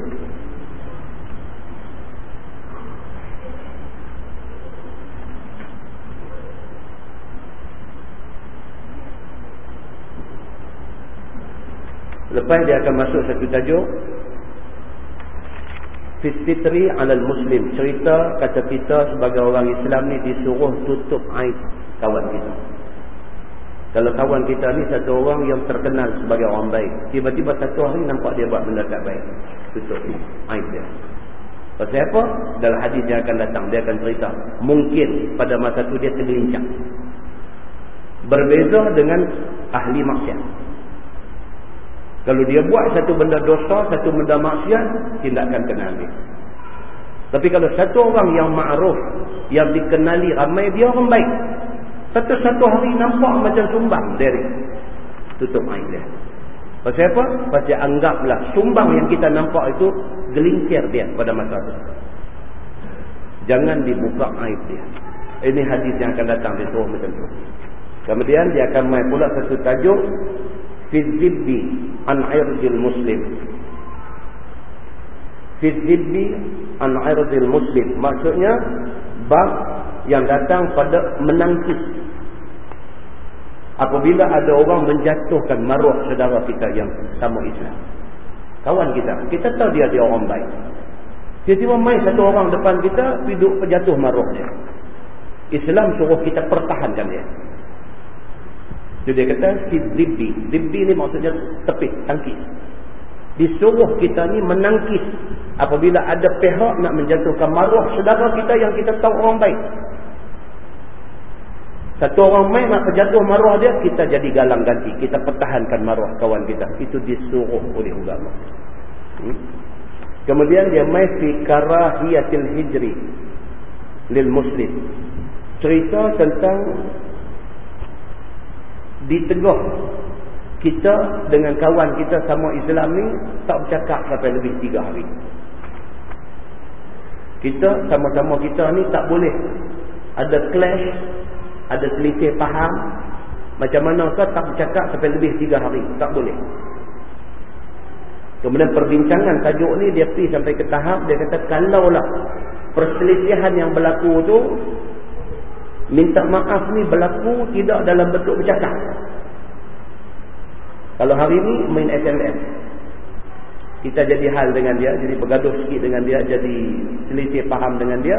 S1: Lepas dia akan masuk satu tajuk fitri alal muslim. Cerita kata kita sebagai orang Islam ni disuruh tutup aib kawan kita. Kalau kawan kita ni satu orang yang terkenal sebagai orang baik. Tiba-tiba satu hari nampak dia buat benda tak baik. Tutup aib dia. Pasal apa? dalam hadis yang akan datang dia akan cerita. Mungkin pada masa tu dia tergelincang berbeza dengan ahli maksiat kalau dia buat satu benda dosa, satu benda maksiat, tindakan kena ambil. Tapi kalau satu orang yang ma'ruf, yang dikenali ramai, dia orang baik. Satu-satu hari nampak macam sumbang dari tutup air dia. Pasal apa? Pasal anggaplah sumbang yang kita nampak itu gelincir dia pada masa itu. Jangan dibuka air dia. Ini hadis yang akan datang di suruh macam itu. Kemudian dia akan main pula satu tajuk Fizibbi an irdil muslim. Fizibbi an irdil muslim. Maksudnya bab yang datang pada menangkis. Apabila ada orang menjatuhkan maruah saudara kita yang sama Islam. Kawan kita. Kita tahu dia dia orang baik. Tiba-tiba main satu orang depan kita, duduk penjatuh maruah dia. Islam suruh kita pertahankan dia. Jadi dia kata si zibbi. Zibbi ni maksudnya tepik, tangkis. Disuruh kita ni menangkis apabila ada pihak nak menjatuhkan maruah saudara kita yang kita tahu orang baik. Satu orang main nak terjatuh maruah dia, kita jadi galang ganti. Kita pertahankan maruah kawan kita. Itu disuruh oleh agama. Hmm? Kemudian dia main fi karahiyatil hijri lil muslim. Cerita tentang ditegah kita dengan kawan kita sama Islam ni tak bercakap sampai lebih tiga hari. Kita sama-sama kita ni tak boleh ada clash, ada selisih faham. Macam mana ke tak bercakap sampai lebih tiga hari. Tak boleh. Kemudian perbincangan tajuk ni dia pergi sampai ke tahap dia kata kalaulah perselisihan yang berlaku tu minta maaf ni berlaku tidak dalam bentuk bercakap. Kalau hari ni main SMS. Kita jadi hal dengan dia, jadi bergaduh sikit dengan dia, jadi selisih faham dengan dia.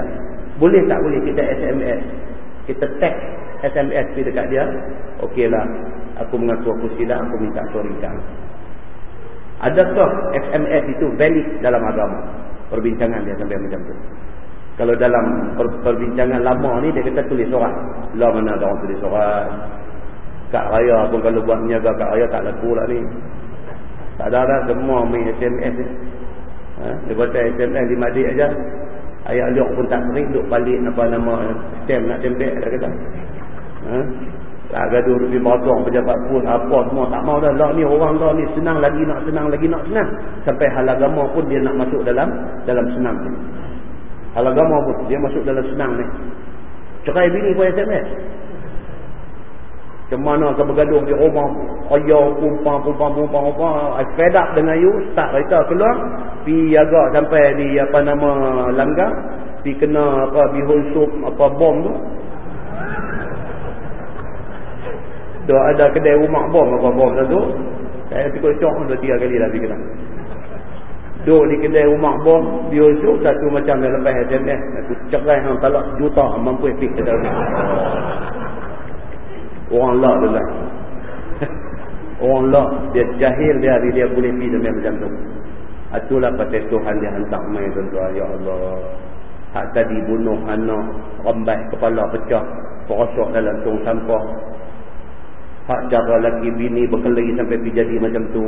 S1: Boleh tak boleh kita SMS? Kita text SMS pergi dekat dia. Okeylah, aku mengaku aku silap, aku minta sorry kan. Adakah SMS itu valid dalam agama? Perbincangan dia sampai macam tu. Kalau dalam per perbincangan lama ni dia kata tulis surat. Lah mana ada orang tulis surat. Kak Raya pun kalau buat menjaga Kak Raya tak laku lah ni. Tak ada dah semua main SMS ni. Ha? Dia baca SMS di Madik aja. Ayah liuk pun tak sering duk balik apa nama stem nak tempel dia kata. Ha? Tak gaduh lebih botong pejabat pun apa semua tak mau dah. Lah ni orang lah ni senang lagi nak senang lagi nak senang. Sampai hal agama pun dia nak masuk dalam dalam senang. Kalau agama pun dia masuk dalam senang ni. Cerai bini pun SMS. Macam mana akan bergaduh di rumah. Ayah, pumpang, pumpang, pumpang, pumpang. I fed up dengan you. Start kereta keluar. Pi agak sampai di apa nama langgar. Pi kena apa bihun sup apa bom tu. Dah ada kedai rumah bom apa bom tu. Saya pikir cok dua tiga kali dah pergi kena. Duduk di kedai rumah bom, dia usuk satu macam yang lepas SMS. Aku cerai hang talak juta mampu efek ke dalam. Orang lah tu lah. Orang lah. Dia jahil dia hari dia boleh pergi dengan macam tu. Itulah pasal Tuhan dia hantar main tuan-tuan. Ya Allah. Hak tadi bunuh anak, rambai kepala pecah, perosok dalam tong sampah. Hak cara laki bini berkelahi sampai pergi jadi macam tu.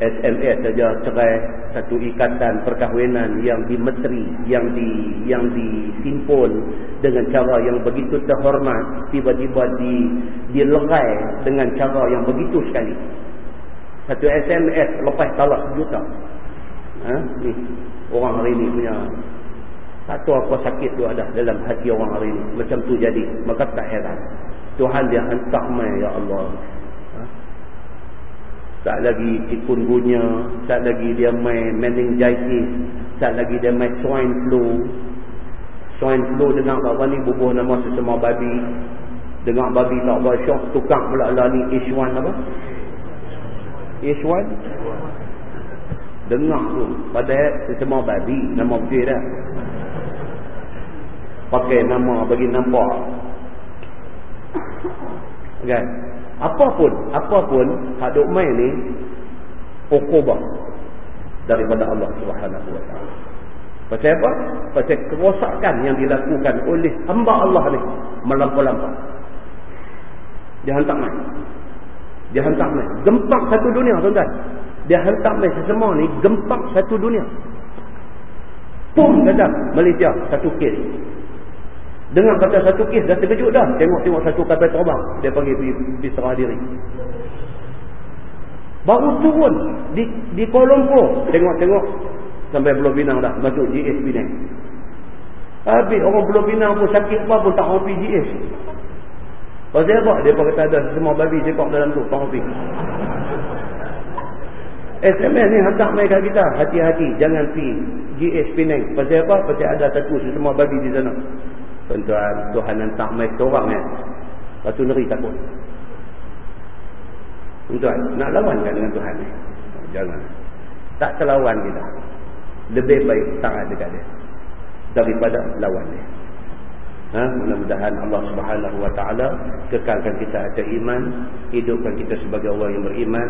S1: SMS saja cerai satu ikatan perkahwinan yang dimetri yang di yang disimpul dengan cara yang begitu terhormat tiba-tiba di dilerai dengan cara yang begitu sekali. Satu SMS lepas talak juta. Ha? ni orang hari ni punya tak tahu apa sakit tu ada dalam hati orang hari ni. Macam tu jadi maka tak heran. Tuhan dia hantar mai ya Allah tak lagi cikungunya, tak lagi dia main meningitis, tak lagi dia main swine flu. Swine flu dengar bahawa ni bubuh nama sesama babi. Dengar babi tak apa syok, tukang pula lah ni H1 apa? H1? Dengar tu. Padahal sesama babi, nama betul dah. Pakai nama bagi nampak. Kan? Apapun apapun hak duk main ni ukubah daripada Allah Subhanahu wa taala. Pasal apa? Pasal kerosakan yang dilakukan oleh hamba Allah ni melampau-lampau. Dia hantar main. Dia hantar main. Gempak satu dunia tuan-tuan. Dia hantar main sesemua ni gempak satu dunia. Pum kata Malaysia satu kes. Dengar kata satu kes dah terkejut dah. Tengok-tengok satu kapal terbang. Dia panggil pergi, pergi serah diri. Baru turun di di Kuala Lumpur. Tengok-tengok sampai Pulau Pinang dah. Masuk GS Pinang. Habis orang Pulau Pinang pun sakit apa pun tak pergi GS. Pasal apa? Dia kata ada semua babi cekok dalam tu. Tengok pergi. SMS ni hantar kat kita. Hati-hati. Jangan pi GS Penang. Pasal apa? Pasal ada satu semua babi di sana. Tuan-tuan, Tuhan hantar mai seorang ya. Lepas tu neri takut. Tuan, nak lawankan dengan Tuhan ni? Jangan. Tak terlawan kita. Lebih baik taat dekat dia. Daripada lawan dia. Ha? Mudah-mudahan Allah subhanahu wa ta'ala kekalkan kita atas iman. Hidupkan kita sebagai orang yang beriman.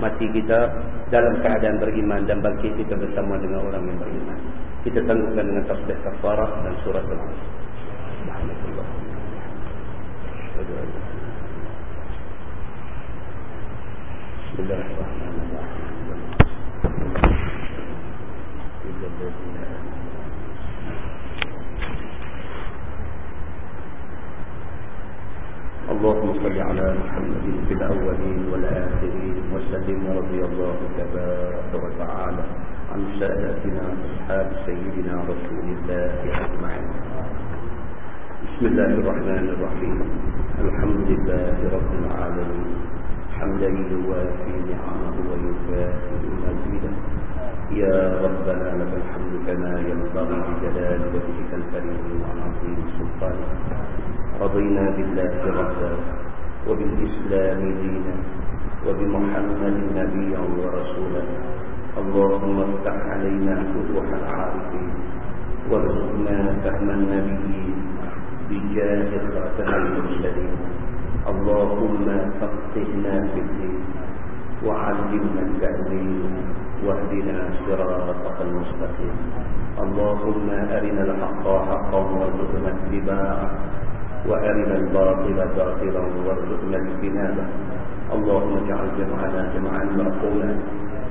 S1: Mati kita dalam keadaan beriman dan bangkit kita bersama dengan orang yang beriman. Kita tanggungkan dengan tasbih kafarah dan surat al-Asr. Bismillahirrahmanirrahim. اللهم صل على محمد في الأولين والآخرين وسلم رضي الله تبارك وتعالى عن سادتنا أصحاب سيدنا رسول الله أجمعين بسم الله الرحمن الرحيم الحمد لله رب العالمين. حمدا يوافي نعمه ويكافئ مزيدا يا ربنا لك الحمد كما ينبغي بجلال وجهك الكريم وعظيم سلطانك رضينا بالله ربا وبالإسلام دينا وبمحمد نبيا ورسولا. اللهم افتح علينا فتوح العارفين وارزقنا فهم النبيين. بجاه خاتم المرسلين اللهم فقهنا في الدين وعلمنا التأويل واهدنا صراطك المستقيم. اللهم أرنا الحق حقا وارزقنا اتباعه وأرنا الباطل باطلا وارزقنا اجتنابه. اللهم اجعل جمعنا جمعا مرحوما